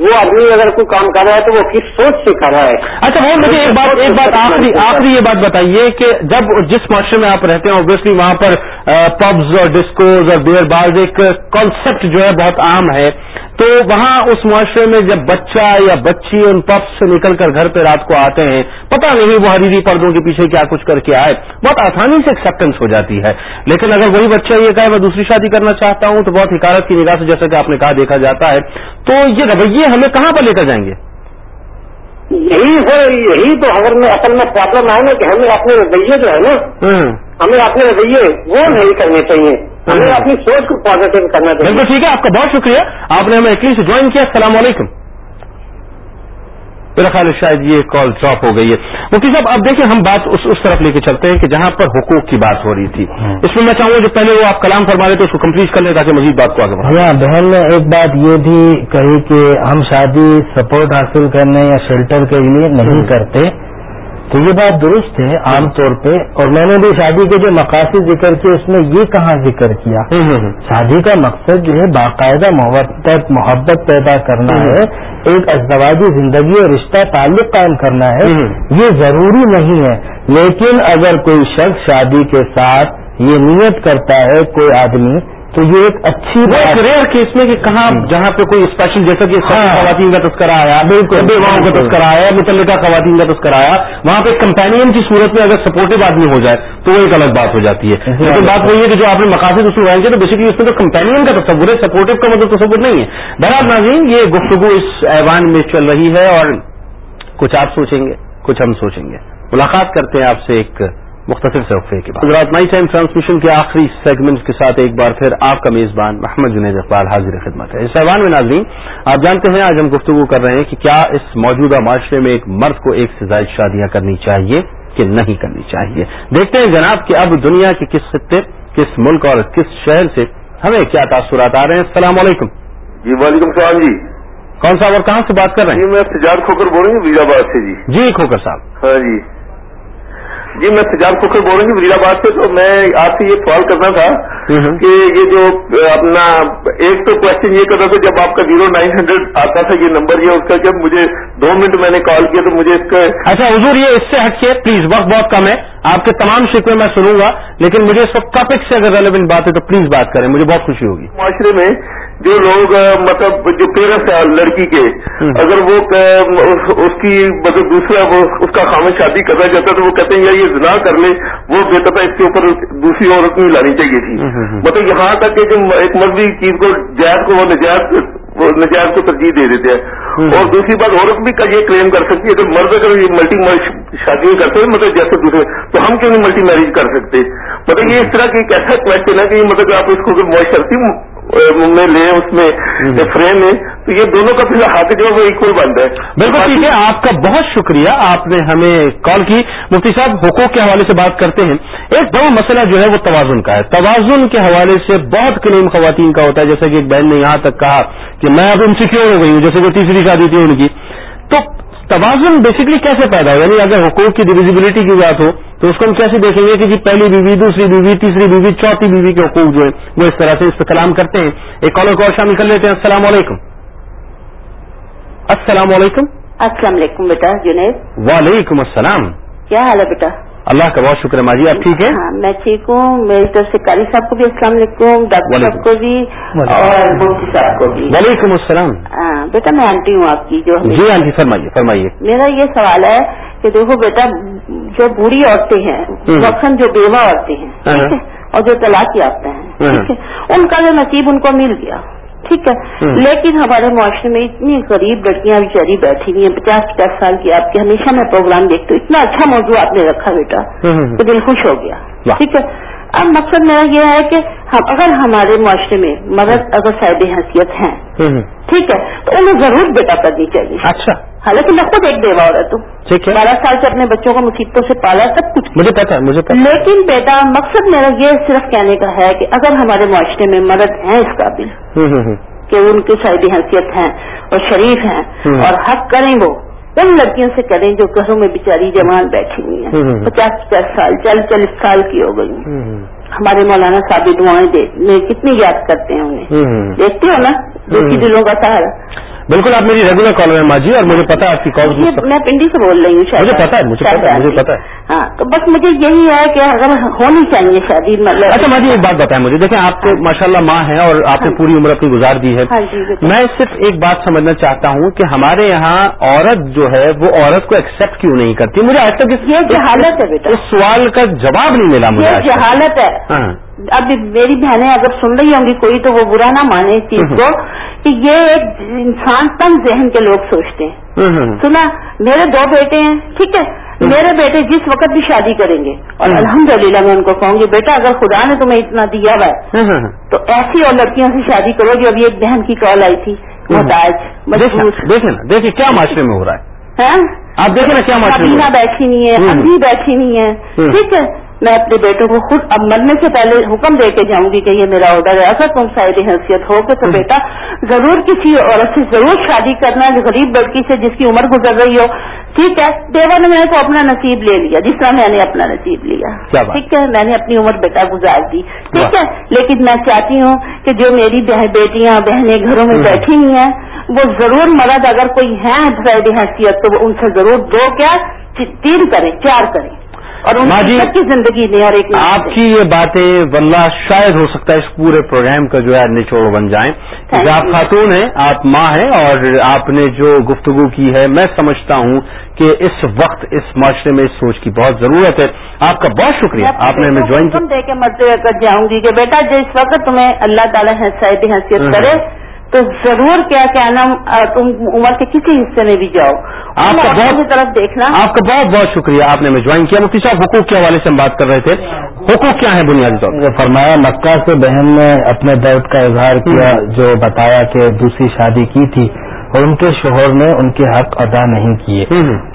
وہ آدمی اگر کوئی کام کر رہا ہے تو وہ کس سوچ سے کر رہا ہے۔ اچھا وہ مجھے ایک بات ایک بات آپ بھی یہ بات بتائیے کہ جب جس معاشرے میں آپ رہتے ہیں اوبیسلی وہاں پر پبز اور ڈسکوز اور بیئر بارز ایک کانسیپٹ جو ہے بہت عام ہے۔ تو وہاں اس معاشرے میں جب بچہ یا بچی ان پب سے نکل کر گھر پہ رات کو آتے ہیں پتہ نہیں وہ حریری پردوں کے پیچھے کیا کچھ کر کے آئے۔ بہت آسانی سے ایکسیپٹنس ہو جاتی ہے۔ لیکن اگر وہی بچہ یہ کہے میں دوسری شادی کرنا چاہتا ہوں تو بہت حکارت کی نگاہ سے جیسا کہ آپ نے کہا دیکھا جاتا ہے۔ تو یہ رویے ہمیں کہاں پر لے کر جائیں گے؟ یہی ہے یہی تو ہمر میں اصل میں پرابلم آئے نا کہ ہمیں اپنے رویے جو ہے نا ہاں۔ ہمیں اپنے رویے وہ نہیں کرنے چاہیے۔ ہمیں ہاں۔ اپنی سوچ کو پازیٹو کرنا چاہیے۔ بالکل ٹھیک ہے آپ کا بہت شکریہ۔ آپ نے ہمیں ایٹلیسٹ جوائن کیا السلام علیکم۔ میرا خیال شاید یہ کال ڈراپ ہو گئی ہے۔ مفتی صاحب اب دیکھیں ہم بات اس اس طرف لے کے چلتے ہیں کہ جہاں پر حقوق کی بات ہو رہی تھی۔ ہاں۔ اس میں میں چاہوں گا جو پہلے وہ آپ کلام فرما رہے تھے اس کو کمپلیٹ کر لیں تاکہ مزید بات کو آگے ہاں بہن نے ایک بات یہ بھی کہی کہ ہم شادی سپورٹ حاصل کرنے یا شیلٹر کے لیے نہیں ہاں۔ کرتے۔ تو یہ بات درست ہے عام طور پہ اور میں نے بھی شادی کے جو مقاصد ذکر کیے اس میں یہ کہاں ذکر کیا؟ شادی کا مقصد جو ہے باقاعدہ محبت محبت پیدا کرنا ہے ایک ازدواجی زندگی اور رشتہ تعلق قائم کرنا ہے یہ ضروری نہیں ہے۔ لیکن اگر کوئی شخص شادی کے ساتھ یہ نیت کرتا ہے کوئی آدمی تو یہ ایک اچھی ریئر کیس میں کہ کہاں جہاں پہ کوئی اسپیشل جیسا کہ ہاں۔ خواتین کا تذکرہ آیا بیواؤں کا تذکرہ آیا متعلقہ خواتین کا تذکرہ آیا وہاں پہ کمپینین کی صورت میں اگر سپورٹو آدمی ہو جائے تو وہ ایک الگ بات ہو جاتی ہے۔ ہاں۔ لیکن بات وہی ہے کہ جو آپ نے مقاصد اس میں تو بیسکلی اس میں تو کمپینین کا تصور ہے سپورٹو کا مطلب تصور نہیں ہے۔ برآب ناظرین یہ گفتگو اس ایوان میں چل رہی ہے اور کچھ آپ سوچیں گے کچھ ہم سوچیں گے۔ ملاقات کرتے ہیں آپ سے ایک مختصر سے کے بعد۔ مائی ٹائم ٹرانسمیشن کے آخری سیگمنٹ کے ساتھ ایک بار پھر آپ کا میزبان محمد جنید اقبال حاضر خدمت ہے۔ اس سیوان میں ناظرین آپ جانتے ہیں آج ہم گفتگو کر رہے ہیں کہ کیا اس موجودہ معاشرے میں ایک مرد کو ایک سے زائد شادیاں کرنی چاہیے کہ نہیں کرنی چاہیے؟ دیکھتے ہیں جناب کہ اب دنیا کے کس خطے کس ملک اور کس شہر سے ہمیں کیا تاثرات آ رہے ہیں۔ السلام علیکم۔ جی وعلیکم السلام جی۔ کون صاحب اور کہاں سے بات کر رہے ہیں؟ جی میں سجاد کھوکر بول رہی ہوں ویزا آباد سے جی۔ جی کھوکر صاحب۔ ہاں جی۔ جی میں سجاد کھوکھر بول رہا ہوں جی، وزیر آباد سے تو میں آپ سے یہ سوال کرنا تھا کہ یہ جو اپنا ایک تو کوشچن یہ کر رہا تھا جب آپ کا زیرو نائن ہنڈریڈ آتا تھا یہ نمبر یہ اس کا جب مجھے دو منٹ میں نے کال کیا تو مجھے اس کا اچھا حضور یہ اس سے ہٹ کے پلیز وقت بہت کم ہے۔ آپ کے تمام شکوے میں سنوں گا لیکن مجھے اس وقت ٹاپک سے اگر ریلیونٹ بات ہے تو پلیز بات کریں مجھے بہت خوشی ہوگی۔ معاشرے میں جو لوگ مطلب جو تیرہ سال لڑکی کے اگر وہ اس کی مطلب دوسرا اس کا خامد شادی کرنا چاہتا تو وہ کہتے ہیں یار یہ زنا کر لے وہ بہتر تھا اس کے اوپر دوسری عورت نہیں لانی چاہیے تھی۔ مطلب یہاں تک کہ ایک مذہبی چیز کو جائز کو وہ نجائز نجائز کو ترجیح دے دیتے ہیں۔ اور دوسری بات عورت بھی یہ کلیم کر سکتی ہے؟ اگر مرد اگر یہ ملٹی شادیاں کرتے ہیں مطلب جیسے دوسرے تو ہم کیوں نہیں ملٹی میرج کر سکتے؟ مطلب یہ اس طرح کی ایک ایسا کوشچن ہے کہ مطلب آپ اس کو معاشرتی میں لے اس میں فریم ہے تو یہ دونوں کا پھر جو ہے وہ اکول ہے۔ بالکل ٹھیک ہے آپ کا بہت شکریہ آپ نے ہمیں کال کی۔ مفتی صاحب حقوق کے حوالے سے بات کرتے ہیں۔ ایک بڑا مسئلہ جو ہے وہ توازن کا ہے۔ توازن کے حوالے سے بہت کلیم خواتین کا ہوتا ہے جیسے کہ ایک بہن نے یہاں تک کہا کہ میں اب انسیکیور ہو گئی ہوں جیسے کہ تیسری شادی تھی ان کی۔ تو بیسکلی کیسے پیدا ہو یعنی اگر حقوق کی ڈویزبلٹی کی بات ہو تو اس کو ہم کیسے دیکھیں گے کہ جی پہلی بیوی دوسری بیوی تیسری بیوی چوتھی بیوی کے حقوق جو ہیں وہ اس طرح سے اس پہ کلام کرتے ہیں۔ ایک کالر کو اور شامل کر لیتے ہیں۔ السلام علیکم۔ السلام علیکم۔ السلام علیکم بیٹا جنید۔ وعلیکم السلام۔ کیا حال ہے بیٹا؟ اللہ کا بہت شکر ہے ماجی آپ ٹھیک ہے ہاں میں ٹھیک ہوں۔ میری طرف سے قاری صاحب کو بھی السلام علیکم ڈاکٹر صاحب کو بھی اور مفتی صاحب کو بھی۔ وعلیکم السلام۔ ہاں بیٹا میں آنٹی ہوں آپ کی جو جی آنٹی فرمائیے فرمائیے۔ میرا یہ سوال ہے کہ دیکھو بیٹا جو بوڑھی عورتیں ہیں وقت جو بیوہ عورتیں ہیں ٹھیک ہے؟ اور جو طلاق یافتہ ہیں ٹھیک ہے؟ ان کا جو نصیب ان کو مل گیا۔ ٹھیک ہے؟ لیکن ہمارے معاشرے میں اتنی غریب لڑکیاں بیچاری بیٹھی ہوئی ہیں پچاس پچاس سال کی آپ کے ہمیشہ میں پروگرام دیکھتی ہوں اتنا اچھا موضوع آپ نے رکھا بیٹا تو دل خوش ہو گیا ٹھیک ہے؟ اب مقصد میرا یہ ہے کہ اگر ہمارے معاشرے میں مرد اگر صاحب حیثیت ہیں ٹھیک ہے؟ تو انہیں ضرور بیٹا کرنی چاہیے۔ اچھا۔ حالانکہ میں خود ایک بیوہ عورت ہوں۔ بارہ سال سے اپنے بچوں کو مصیبتوں سے پالا سب کچھ۔ مجھے پتا ہے مجھے پتا لیکن بیٹا مقصد میرا یہ صرف کہنے کا ہے کہ اگر ہمارے معاشرے میں مرد ہیں اس قابل کہ ان کی صاحب حیثیت ہیں اور شریف ہیں اور حق کریں وہ ان لڑکیوں سے کریں جو گھروں میں بیچاری جوان بیٹھی ہوئی ہیں۔ پچاس پچاس سال چالیس چالیس سال کی ہو گئی ہمارے مولانا صاحب دعائیں کتنی یاد کرتے ہیں انہیں۔ دیکھتے ہو نا دیکھی دلوں کا سہارا۔ بالکل آپ میری ریگولر کال ہے ماجی اور مجھے پتا ہے آپ کی کال میں پنڈی سے بول رہی ہوں مجھے پتا ہے مجھے پتا ہے مجھے پتا ہے۔ ہاں تو بس مجھے یہی ہے کہ اگر ہونی چاہیے شادی مطلب اچھا ماجی ایک بات بتائیں مجھے۔ دیکھیں آپ کو ماشاء اللہ ماں ہیں اور آپ نے پوری عمر اپنی گزار دی ہے۔ میں صرف ایک بات سمجھنا چاہتا ہوں کہ ہمارے یہاں عورت جو ہے وہ عورت کو ایکسپٹ کیوں نہیں کرتی؟ مجھے آج تک یہ جہالت ہے بیٹا۔ اس سوال کا جواب نہیں ملا مجھے جہالت ہے۔ اب میری بہنیں اگر سن رہی ہوں گی کوئی تو وہ برا نہ مانے اس چیز کو کہ یہ ایک انسان تن ذہن کے لوگ سوچتے ہیں۔ سنا میرے دو بیٹے ہیں ٹھیک ہے؟ میرے بیٹے جس وقت بھی شادی کریں گے اور الحمدللہ میں ان کو کہوں گی بیٹا اگر خدا نے تمہیں اتنا دیا ہوا ہے تو ایسی اور لڑکیوں سے شادی کرو گی ابھی ایک بہن کی کال آئی تھی محتاج دیکھیں نا دیکھیں کیا معاشرے میں ہو رہا ہے۔ آپ دیکھیں نا کیا معاشرے میں بیٹھی نہیں ہے۔ ابھی بیٹھی نہیں ہے ٹھیک ہے؟ میں اپنے بیٹوں کو خود اب مرنے سے پہلے حکم دے کے جاؤں گی کہ یہ میرا آرڈر ہے۔ اگر تم شاید حیثیت ہو کہ تو بیٹا ضرور کسی عورت سے ضرور شادی کرنا ہے غریب لڑکی سے جس کی عمر گزر رہی ہو۔ ٹھیک ہے دیوا نے میرے کو اپنا نصیب لے لیا جس طرح میں نے اپنا نصیب لیا۔ ٹھیک ہے میں نے اپنی عمر بیٹا گزار دی۔ ٹھیک ہے لیکن میں چاہتی ہوں کہ جو میری بیٹیاں بہنیں گھروں میں بیٹھی ہوئی ہیں وہ ضرور مرد اگر کوئی ہیں شاید حیثیت تو ان سے ضرور دو کیا تین کریں چار کریں۔ اور کی زندگی میں اور ایک آپ کی یہ باتیں واللہ شاید ہو سکتا ہے اس پورے پروگرام کا جو ہے نچوڑ بن جائیں۔ کیونکہ آپ خاتون ہیں آپ ماں ہیں اور آپ نے جو گفتگو کی ہے میں سمجھتا ہوں کہ اس وقت اس معاشرے میں اس سوچ کی بہت ضرورت ہے۔ آپ کا بہت شکریہ۔ آپ نے ہمیں جوائن دے کے مرتے کر جاؤں گی کہ بیٹا جس وقت تمہیں اللہ تعالیٰ حیثیت کرے تو ضرور کیا کہنا تم عمر کے کسی حصے میں بھی جاؤ۔ آپ کا بہت طرف دیکھنا۔ آپ کا بہت بہت شکریہ آپ نے ہمیں جوائن کیا۔ مفتی صاحب حقوق کے حوالے سے ہم بات کر رہے تھے۔ حقوق کیا ہے بنیادی طور پر؟ فرمایا مکہ سے بہن نے اپنے درد کا اظہار کیا جو بتایا کہ دوسری شادی کی تھی۔ اور ان کے شوہر نے ان کے حق ادا نہیں کیے۔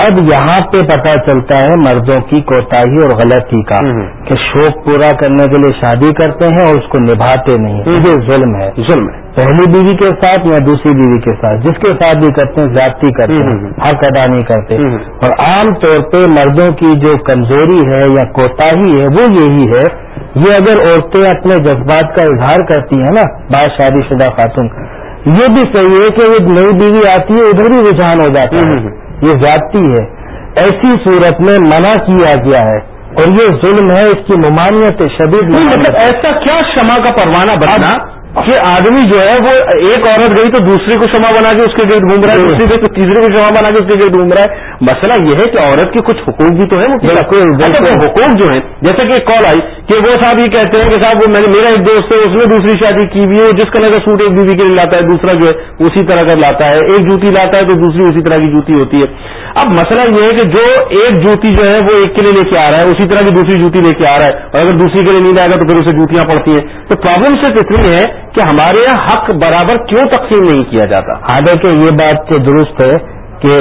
اب یہاں پہ پتا چلتا ہے مردوں کی کوتاہی اور غلطی کا کہ شوق پورا کرنے کے لیے شادی کرتے ہیں اور اس کو نبھاتے نہیں یہ ظلم ہے۔ ظلم ہے۔ پہلی بیوی کے ساتھ یا دوسری بیوی کے ساتھ؟ جس کے ساتھ بھی کرتے ہیں زیادتی کرتے ہیں حق ادا نہیں کرتے۔ اور عام طور پہ مردوں کی جو کمزوری ہے یا کوتاہی ہے وہ یہی ہے یہ اگر عورتیں اپنے جذبات کا اظہار کرتی ہیں نا بعض شادی شدہ خاتون یہ بھی صحیح ہے کہ ایک نئی بیوی آتی ہے ادھر بھی رجحان ہو جاتا ہے۔ یہ زیادتی ہے۔ ایسی صورت میں منع کیا گیا ہے۔ اور یہ ظلم ہے اس کی ممانعت شدید مطلب ایسا کیا شمع کا پروانہ بنا کہ آدمی جو ہے وہ ایک عورت گئی تو دوسری کو شمع بنا کے اس کے گرد گھوم رہا ہے دوسری گئی تو تیسری کو شمع بنا کے اس کے گرد گھوم رہا ہے۔ مسئلہ یہ ہے کہ عورت کے کچھ حقوق بھی تو ہے حقوق جو ہیں جیسے کہ کال آئی کہ وہ صاحب یہ کہتے ہیں کہ صاحب وہ میرا ایک دوست ہے اس نے دوسری شادی کی بھی ہے جس کلر کا سوٹ ایک بیوی کے لیے لاتا ہے دوسرا جو ہے اسی طرح کا لاتا ہے۔ ایک جوتی لاتا ہے تو دوسری اسی طرح کی جوتی ہوتی ہے۔ اب مسئلہ یہ ہے کہ جو ایک جوتی جو ہے وہ ایک کے لیے لے کے آ رہا ہے اسی طرح کی دوسری جوتی لے کے آ رہا ہے۔ اور اگر دوسری کے لیے نہیں لائے گا تو پھر اسے جوتیاں پڑتی ہیں۔ تو پرابلم صرف اتنی ہے کہ ہمارے یہاں حق برابر کیوں تقسیم نہیں کیا جاتا؟ حالانکہ یہ بات تو درست ہے کہ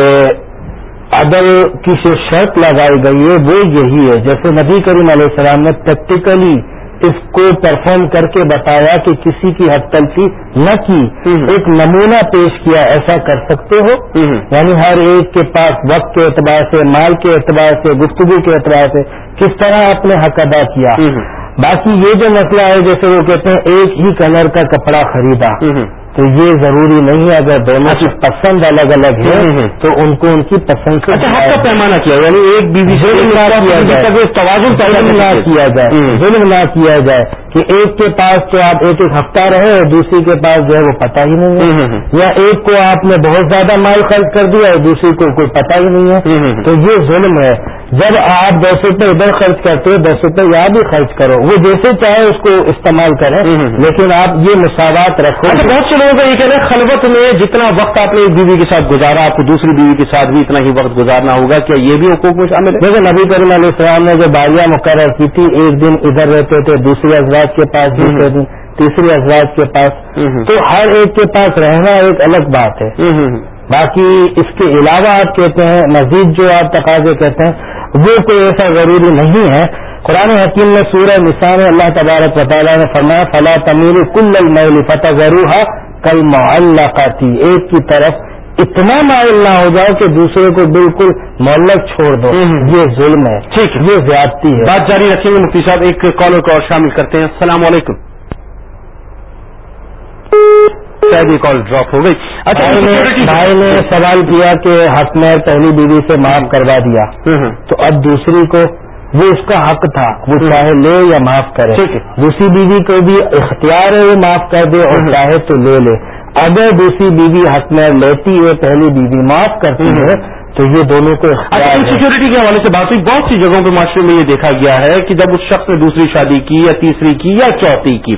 عدل کی جو شرط لگائی گئی ہے وہ یہی ہے۔ جیسے نبی کریم علیہ السلام نے پریکٹیکلی اس کو پرفارم کر کے بتایا کہ کسی کی حد تلفی نہ کی۔ ایک نمونہ پیش کیا ایسا کر سکتے ہو؟ یعنی ہر ایک کے پاس وقت کے اعتبار سے مال کے اعتبار سے گفتگو کے اعتبار سے کس طرح آپ نے حق ادا کیا؟ باقی یہ جو مسئلہ ہے جیسے وہ کہتے ہیں ایک ہی کلر کا کپڑا خریدا۔ تو یہ ضروری نہیں ہے اگر دونوں کی پسند الگ الگ ہے تو ان کو ان کی پسند اچھا حق کا پیمانہ کیا یعنی ایک بیوی سے توازن نہ کیا جائے۔ ظلم نہ کیا جائے کہ ایک کے پاس تو آپ ایک ایک ہفتہ رہے اور دوسری کے پاس جو ہے وہ پتہ ہی نہیں ہے۔ یا ایک کو آپ نے بہت زیادہ مال خرچ کر دیا اور دوسری کو کوئی پتہ ہی نہیں ہے۔ تو یہ ظلم ہے۔ جب آپ دس روپے ادھر خرچ کرتے ہو دس روپے یہاں بھی خرچ کرو۔ وہ جیسے چاہے اس کو استعمال کریں لیکن آپ یہ مساوات رکھو۔ اچھا، بہت سے لوگوں کا یہ کہنا ہے خلوت میں جتنا وقت آپ نے ایک بیوی کے ساتھ گزارا آپ کو دوسری بیوی کے ساتھ بھی اتنا ہی وقت گزارنا ہوگا کیا یہ بھی حقوق میں شامل ہے؟ دیکھو نبی کریم علیہ السلام نے جو باریاں مقرر کی تھی ایک دن ادھر رہتے تھے دوسرے ازواج کے پاس دوسرے دن تیسرے ازواج کے پاس۔ تو ہر ایک کے پاس رہنا ایک الگ بات ہے۔ باقی اس کے علاوہ آپ کہتے ہیں مزید جو آپ تقاضے کہتے ہیں وہ کوئی ایسا ضروری نہیں ہے۔ قرآن حکیم میں سورہ نسان اللہ تبارک و تعالیٰ نے فرمایا فلاں تمیر کل المل فتح ضرور کل معلّہ ایک کی طرف اتنا مائل نہ ہو جائے کہ دوسرے کو بالکل معلق چھوڑ دو۔ یہ ظلم ہے۔ ٹھیک۔ یہ زیادتی ہے۔ بات جاری رکھیں گے مفتی صاحب ایک کالر کو اور شامل کرتے ہیں۔ السلام علیکم۔ شاید یہ کال ڈراپ ہو گئی۔ اچھا بھائی نے سوال کیا کہ حق میں پہلی بیوی سے معاف کروا دیا۔ تو اب دوسری کو وہ اس کا حق تھا وہ چاہے لے یا معاف کرے۔ دوسری بیوی کو بھی اختیار ہے وہ معاف کر دے اور چاہے تو لے لے۔ اگر دوسری بیوی حق میں لیتی ہے پہلی بیوی معاف کرتی ہے تو یہ دونوں کو سیکورٹی کے حوالے سے بات ہوئی۔ بہت سی جگہوں پہ معاشرے میں یہ دیکھا گیا ہے کہ جب اس شخص نے دوسری شادی کی یا تیسری کی یا چوتھی کی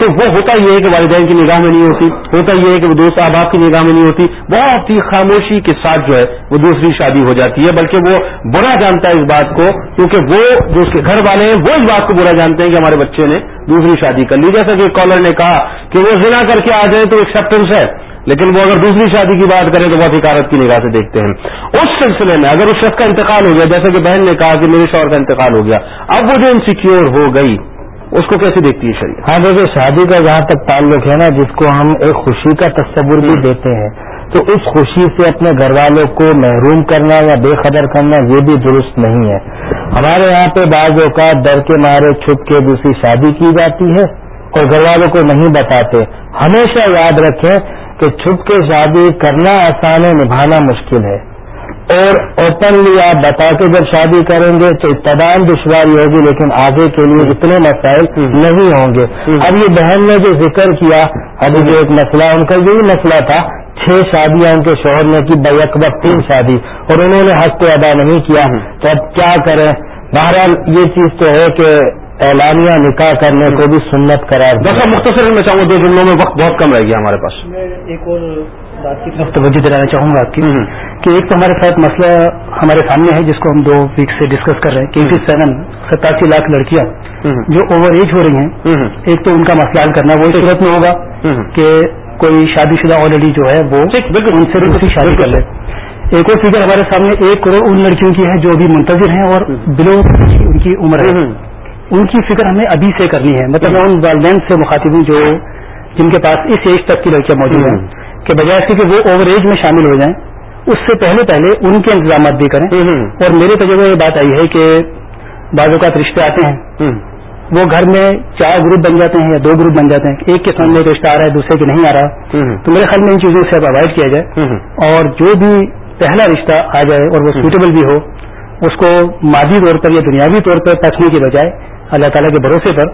تو وہ ہوتا یہ ہے کہ والدین کی نگاہ میں نہیں ہوتی ہوتا یہ ہے کہ وہ دوست احباب کی نگاہ میں نہیں ہوتی۔ بہت ہی خاموشی کے ساتھ جو ہے وہ دوسری شادی ہو جاتی ہے بلکہ وہ برا جانتا ہے اس بات کو کیونکہ وہ جو اس کے گھر والے ہیں وہ اس بات کو برا جانتے ہیں کہ ہمارے بچے نے دوسری شادی کر لی۔ جیسا کہ کالر نے کہا کہ وہ زنا کر کے آ جائیں تو ایکسپٹینس ہے لیکن وہ اگر دوسری شادی کی بات کریں تو بہت حکارت کی نگاہ سے دیکھتے ہیں۔ اس سلسلے میں اگر اس شخص کا انتقال ہو گیا جیسے کہ بہن نے کہا کہ میرے شوہر کا انتقال ہو گیا اب وہ جو انسیکیور ہو گئی اس کو کیسے دیکھتی ہے شریف ہاں دیکھیے شادی کا جہاں تک تعلق ہے نا جس کو ہم ایک خوشی کا تصور بھی دیتے ہیں تو اس خوشی سے اپنے گھر والوں کو محروم کرنا یا بے خبر کرنا یہ بھی درست نہیں ہے۔ ہمارے یہاں پہ بعض اوقات ڈر کے مارے چھپ کے دوسری شادی کی جاتی ہے اور گھر والوں کو نہیں بتاتے۔ ہمیشہ یاد رکھیں کہ چھپ کے شادی کرنا آسان ہے، نبھانا مشکل ہے۔ اور اوپنلی آپ بتا کے جب شادی کریں گے تو ابتدان دشواری ہوگی، لیکن آگے کے لیے اتنے مسائل نہیں ہوں گے۔ اب یہ بہن نے جو ذکر کیا ابھی جو ایک مسئلہ، ان کا یہی مسئلہ تھا، چھ شادیاں ان کے شوہر نے کی بیک وقت تین شادی، اور انہوں نے حق کو ادا نہیں کیا۔ تو اب کیا کریں؟ بہرحال یہ چیز تو ہے کہ اعلانیہ نکاح کرنے کو بھی سنت قرار دیا۔ مختصر میں چاہوں دو دنوں میں وقت بہت کم رہ گیا ہمارے پاس۔ ایک اور بات کی طرف توجہ دلانا چاہوں گا آپ کی۔ کہ ایک تو ہمارے ساتھ مسئلہ ہمارے سامنے ہے جس کو ہم دو ویک سے ڈسکس کر رہے ہیں۔ کہ ایٹی سیون ستاسی لاکھ لڑکیاں جو اوور ایج ہو رہی ہیں ایک تو ان کا مسئلہ حل کرنا وہ صورت میں ہوگا کہ کوئی شادی شدہ آلریڈی جو ہے وہ ان سے بھی شادی کر لے۔ ایک اور فگر ہمارے سامنے ایک کروڑ ان لڑکیوں کی ہے جو ابھی منتظر ہیں اور بلو ان کی عمر ہے۔ ان کی فکر ہمیں ابھی سے کرنی ہے۔ مطلب میں ان والدین سے مخاطب ہوں جو جن کے پاس اس ایج تک کی لڑکیاں موجود ہیں۔ کہ بجائے اس کہ وہ اوور ایج میں شامل ہو جائیں اس سے پہلے پہلے ان کے انتظامات بھی کریں۔ اور میرے تجربے یہ بات آئی ہے کہ بعض اوقات رشتے آتے ہیں۔ وہ گھر میں چار گروپ بن جاتے ہیں یا دو گروپ بن جاتے ہیں۔ ایک کے سامنے رشتہ آ رہا ہے دوسرے کے نہیں آ رہا۔ تو میرے خیال میں ان چیزوں سے اب اوائڈ کیا جائے۔ اور جو بھی پہلا رشتہ آ جائے اور وہ سوٹیبل بھی ہو، اس کو مادی طور پر یا دنیاوی طور پر پچنے کی بجائے اللہ تعالیٰ کے بھروسے پر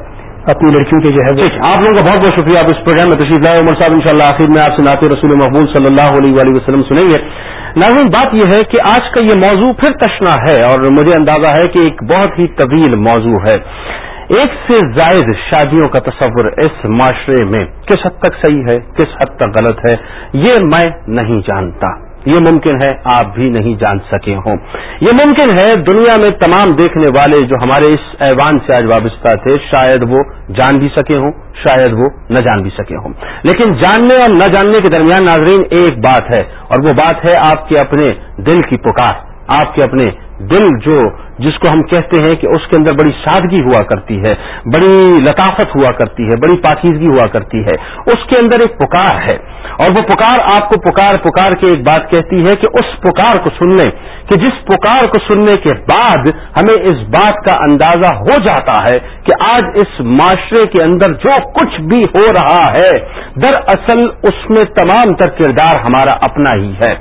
اپنی لڑکیوں کے جو ہے آپ لوگوں کا بہت بہت شکریہ۔ آپ اس پروگرام میں تشریف لائے۔ عمر صاحب ان شاء اللہ آخر میں آپ سے نعت رسول محبول صلی اللہ علیہ وسلم سنیں گے۔ ناظرین، بات یہ ہے کہ آج کا یہ موضوع پھر تشنا ہے اور مجھے اندازہ ہے کہ ایک بہت ہی طویل موضوع ہے۔ ایک سے زائد شادیوں کا تصور اس معاشرے میں کس حد تک صحیح ہے، کس حد تک غلط ہے، یہ میں نہیں جانتا۔ یہ ممکن ہے آپ بھی نہیں جان سکے ہوں۔ یہ ممکن ہے دنیا میں تمام دیکھنے والے جو ہمارے اس ایوان سے آج وابستہ تھے، شاید وہ جان بھی سکے ہوں، شاید وہ نہ جان بھی سکے ہوں۔ لیکن جاننے اور نہ جاننے کے درمیان ناظرین، ایک بات ہے، اور وہ بات ہے آپ کے اپنے دل کی پکار، آپ کے اپنے دل جو جس کو ہم کہتے ہیں کہ اس کے اندر بڑی سادگی ہوا کرتی ہے، بڑی لطافت ہوا کرتی ہے، بڑی پاکیزگی ہوا کرتی ہے، اس کے اندر ایک پکار ہے۔ اور وہ پکار آپ کو پکار پکار کے ایک بات کہتی ہے کہ اس پکار کو سننے کہ جس پکار کو سننے کے بعد ہمیں اس بات کا اندازہ ہو جاتا ہے کہ آج اس معاشرے کے اندر جو کچھ بھی ہو رہا ہے، دراصل اس میں تمام تر کردار ہمارا اپنا ہی ہے۔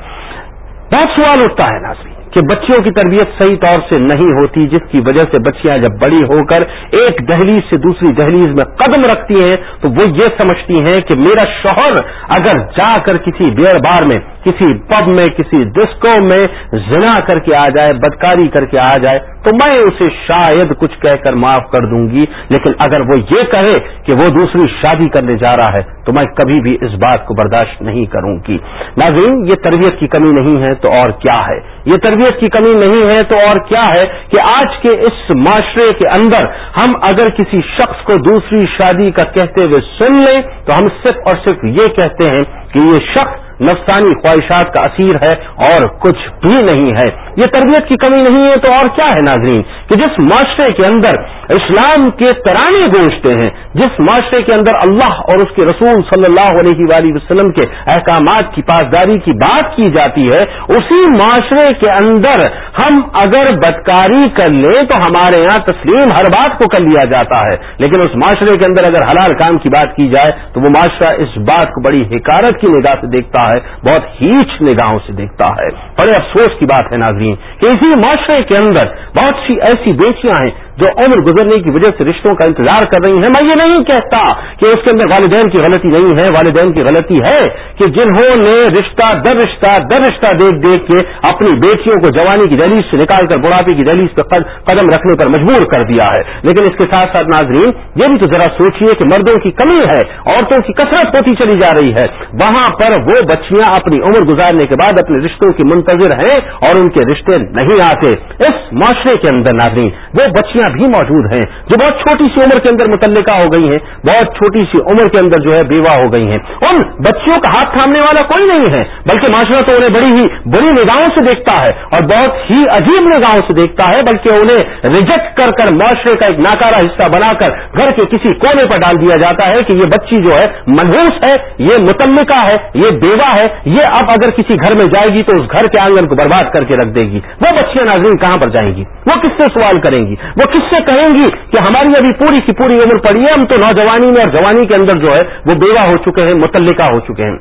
بہت سوال اٹھتا ہے ناظرین۔ کہ بچیوں کی تربیت صحیح طور سے نہیں ہوتی، جس کی وجہ سے بچیاں جب بڑی ہو کر ایک دہلیز سے دوسری دہلیز میں قدم رکھتی ہیں، تو وہ یہ سمجھتی ہیں کہ میرا شوہر اگر جا کر کسی بیئر بار میں کسی پب میں، کسی ڈسکو میں زنا کر کے آ جائے، بدکاری کر کے آ جائے، تو میں اسے شاید کچھ کہہ کر معاف کر دوں گی، لیکن اگر وہ یہ کہے کہ وہ دوسری شادی کرنے جا رہا ہے، تو میں کبھی بھی اس بات کو برداشت نہیں کروں گی۔ ناظرین، یہ تربیت کی کمی نہیں ہے تو اور کیا ہے؟ یہ تربیت کی کمی نہیں ہے تو اور کیا ہے کہ آج کے اس معاشرے کے اندر ہم اگر کسی شخص کو دوسری شادی کا کہتے ہوئے سن لیں، تو ہم صرف اور صرف یہ کہتے ہیں کہ یہ شخص نفسانی خواہشات کا اثیر ہے اور کچھ بھی نہیں ہے۔ یہ تربیت کی کمی نہیں ہے تو اور کیا ہے ناظرین؟ کہ جس معاشرے کے اندر اسلام کے ترانے گونجتے ہیں، جس معاشرے کے اندر اللہ اور اس کے رسول صلی اللہ علیہ وآلہ وسلم کے احکامات کی پاسداری کی بات کی جاتی ہے، اسی معاشرے کے اندر ہم اگر بدکاری کر لیں تو ہمارے یہاں تسلیم ہر بات کو کر لیا جاتا ہے۔ لیکن اس معاشرے کے اندر اگر حلال کام کی بات کی جائے تو وہ معاشرہ اس بات کو بڑی حکارت کی نگاہ سے دیکھتا ہے، بہت ہیچ نگاہوں سے دیکھتا ہے۔ بڑے افسوس کی بات ہے ناظرین کہ اسی معاشرے کے اندر بہت سی ایسی بیٹیاں ہیں جو عمر گزرنے کی وجہ سے رشتوں کا انتظار کر رہی ہیں، میں یہ نہیں کہتا کہ اس کے اندر والدین کی غلطی نہیں ہے، والدین کی غلطی ہے کہ جنہوں نے رشتہ در رشتہ در رشتہ دیکھ دیکھ کے اپنی بیٹیوں کو جوانی کی دہلیز سے نکال کر بڑھاپے کی دہلیز پہ قدم رکھنے پر مجبور کر دیا ہے۔ لیکن اس کے ساتھ ساتھ ناظرین، یہ بھی تو ذرا سوچیے کہ مردوں کی کمی ہے، عورتوں کی کثرت ہوتی چلی جا رہی ہے۔ وہاں پر وہ بچیاں اپنی عمر گزارنے کے بعد اپنے رشتوں کی منتظر ہیں اور ان کے رشتے نہیں آتے۔ اس معاشرے کے اندر ناظرین، وہ بچیاں بھی موجود ہیں جو بہت چھوٹی سی عمر کے اندر متعلقہ ہو گئی ہیں، بہت چھوٹی سی عمر کے اندر جو ہے بیوہ ہو گئی ہیں۔ ان بچیوں کا ہاتھ تھامنے والا کوئی نہیں ہے، بلکہ معاشرہ تو انہیں بڑی ہی بڑی نگاہوں سے دیکھتا ہے اور بہت ہی عجیب نگاہوں سے دیکھتا ہے، بلکہ انہیں ریجیکٹ کر کر معاشرے کا ایک ناکارہ حصہ بنا کر گھر کے کسی کونے پر ڈال دیا جاتا ہے کہ یہ بچی جو ہے منحوس ہے، یہ متعلقہ ہے، یہ بیوہ ہے، یہ اب اگر کسی گھر میں جائے گی تو اس گھر کے آنگن کو برباد کر کے رکھ دے گی۔ وہ بچیاں ناظرین کہاں پر جائیں گی؟ وہ کس سے سوال کریں گی؟ وہ کس سے کہیں گی کہ ہماری ابھی پوری کی پوری عمر پڑی ہے ہم تو نوجوانی میں اور جوانی کے اندر جو ہے وہ بیوہ ہو چکے ہیں، متعلقہ ہو چکے ہیں،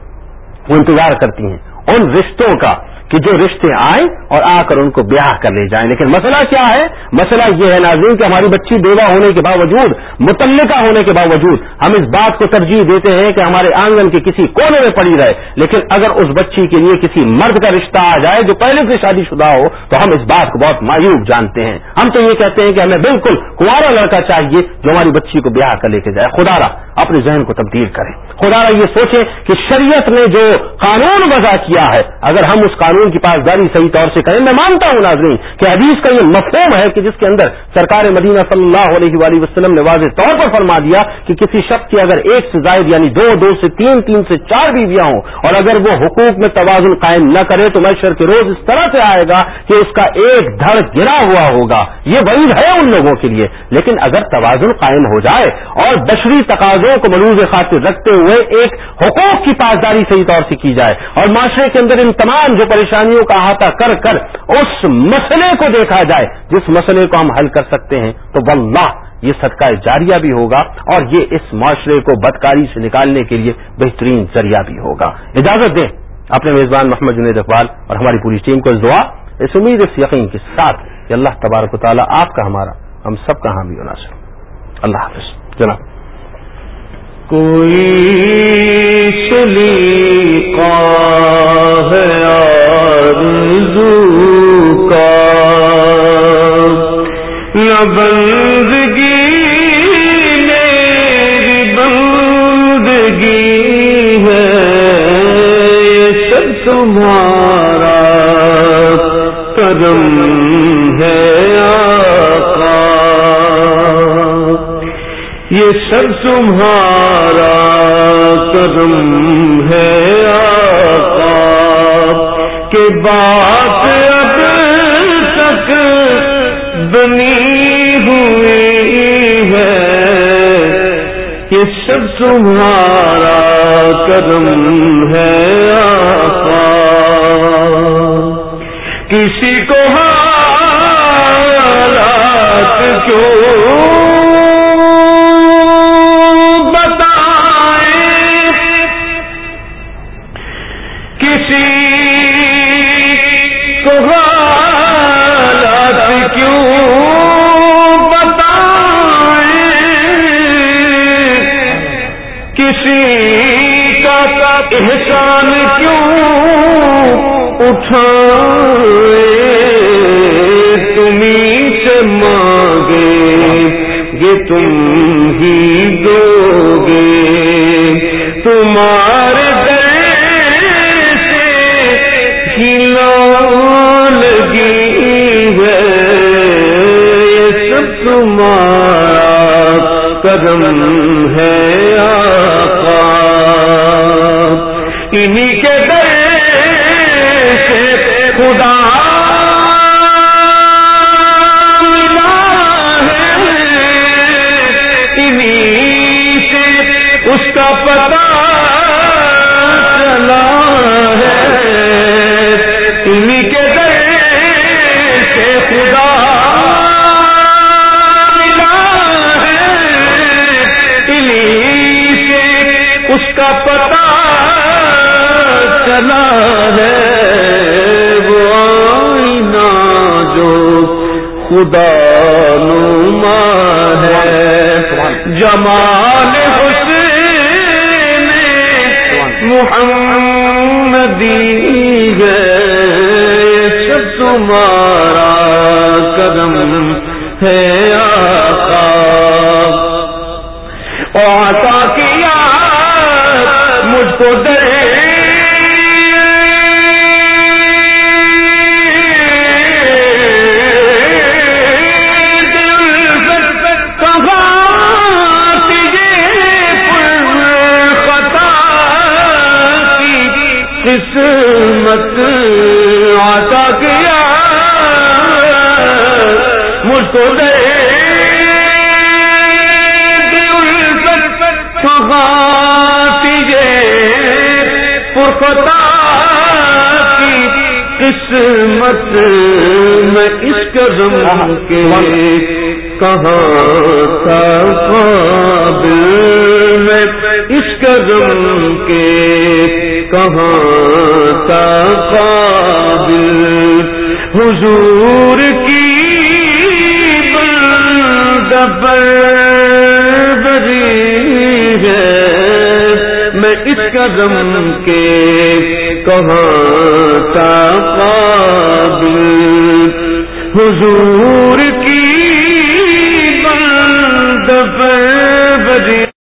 وہ انتظار کرتی ہیں، ان رشتوں کا کہ جو رشتے آئیں اور آ کر ان کو بیاہ کر لے جائیں۔ لیکن مسئلہ کیا ہے؟ مسئلہ یہ ہے ناظرین کہ ہماری بچی بیوہ ہونے کے باوجود، متعلقہ ہونے کے باوجود ہم اس بات کو ترجیح دیتے ہیں کہ ہمارے آنگن کے کسی کونے میں پڑی رہے۔ لیکن اگر اس بچی کے لیے کسی مرد کا رشتہ آ جائے جو پہلے سے شادی شدہ ہو، تو ہم اس بات کو بہت مایوب جانتے ہیں۔ ہم تو یہ کہتے ہیں کہ ہمیں بالکل کنوارا لڑکا چاہیے جو ہماری بچی کو بیاہ کر لے کے جائے۔ خدا را اپنے ذہن کو تبدیل کرے خدا را یہ سوچے کہ شریعت نے جو قانون وضع کیا ہے، اگر ہم اس قانون کی پاسداری صحیح طور سے کریں۔ میں مانتا ہوں ناظرین کہ حدیث کا یہ مفہوم ہے کہ جس کے اندر سرکار مدینہ صلی اللہ علیہ وآلہ وسلم نے واضح طور پر فرما دیا کہ کسی شخص کی اگر ایک سے زائد یعنی دو دو سے تین تین سے چار بیویاں ہوں اور اگر وہ حقوق میں توازن قائم نہ کرے تو میشر کے روز اس طرح سے آئے گا کہ اس کا ایک دھڑ گرا ہوا ہوگا۔ یہ وعید ہے ان لوگوں کے لیے۔ لیکن اگر توازن قائم ہو جائے اور بشری تقاضوں کو ملوز خاطر رکھتے ہوئے ایک حقوق کی پاسداری صحیح طور سے کی جائے اور معاشرے کے اندر ان تمام جو پریشانیوں کا احاطہ کر کر اس مسئلے کو دیکھا جائے، جس مسئلے کو ہم حل کر سکتے ہیں، تو واللہ یہ صدقہ جاریہ بھی ہوگا اور یہ اس معاشرے کو بدکاری سے نکالنے کے لیے بہترین ذریعہ بھی ہوگا۔ اجازت دیں، اپنے میزبان محمد جنید اقبال اور ہماری پوری ٹیم کو اس دعا، اس امید، اس یقین کے ساتھ کہ اللہ تبارک و تعالیٰ آپ کا ہمارا، ہم سب کا ہاں حامی ہونا چاہیے۔ اللہ حافظ۔ جناب۔ کوئی سلیقہ ہے۔ آرزو کا۔ نہ بندگی میری بندگی ہے، یہ سب تمہارا قدم ہے آقا۔ یہ سب تمہارا قدم ہے آقا۔ کہ بات اب تک بنی ہوئی ہے یہ سب تمہارا کرم ہے آقا۔ کسی کو حالات کیوں اٹھا خدا نما ہے۔ جمال حسین محمدی ہے۔ تمہارا قدم ہے آقا۔ آقا قسمت میں اس قدم کے کہاں قابل میں اس قدم کے کہاں تا قابل حضور کی دبر بری ہے میں اس قدم کے کہاں تا قابل حضور کی بند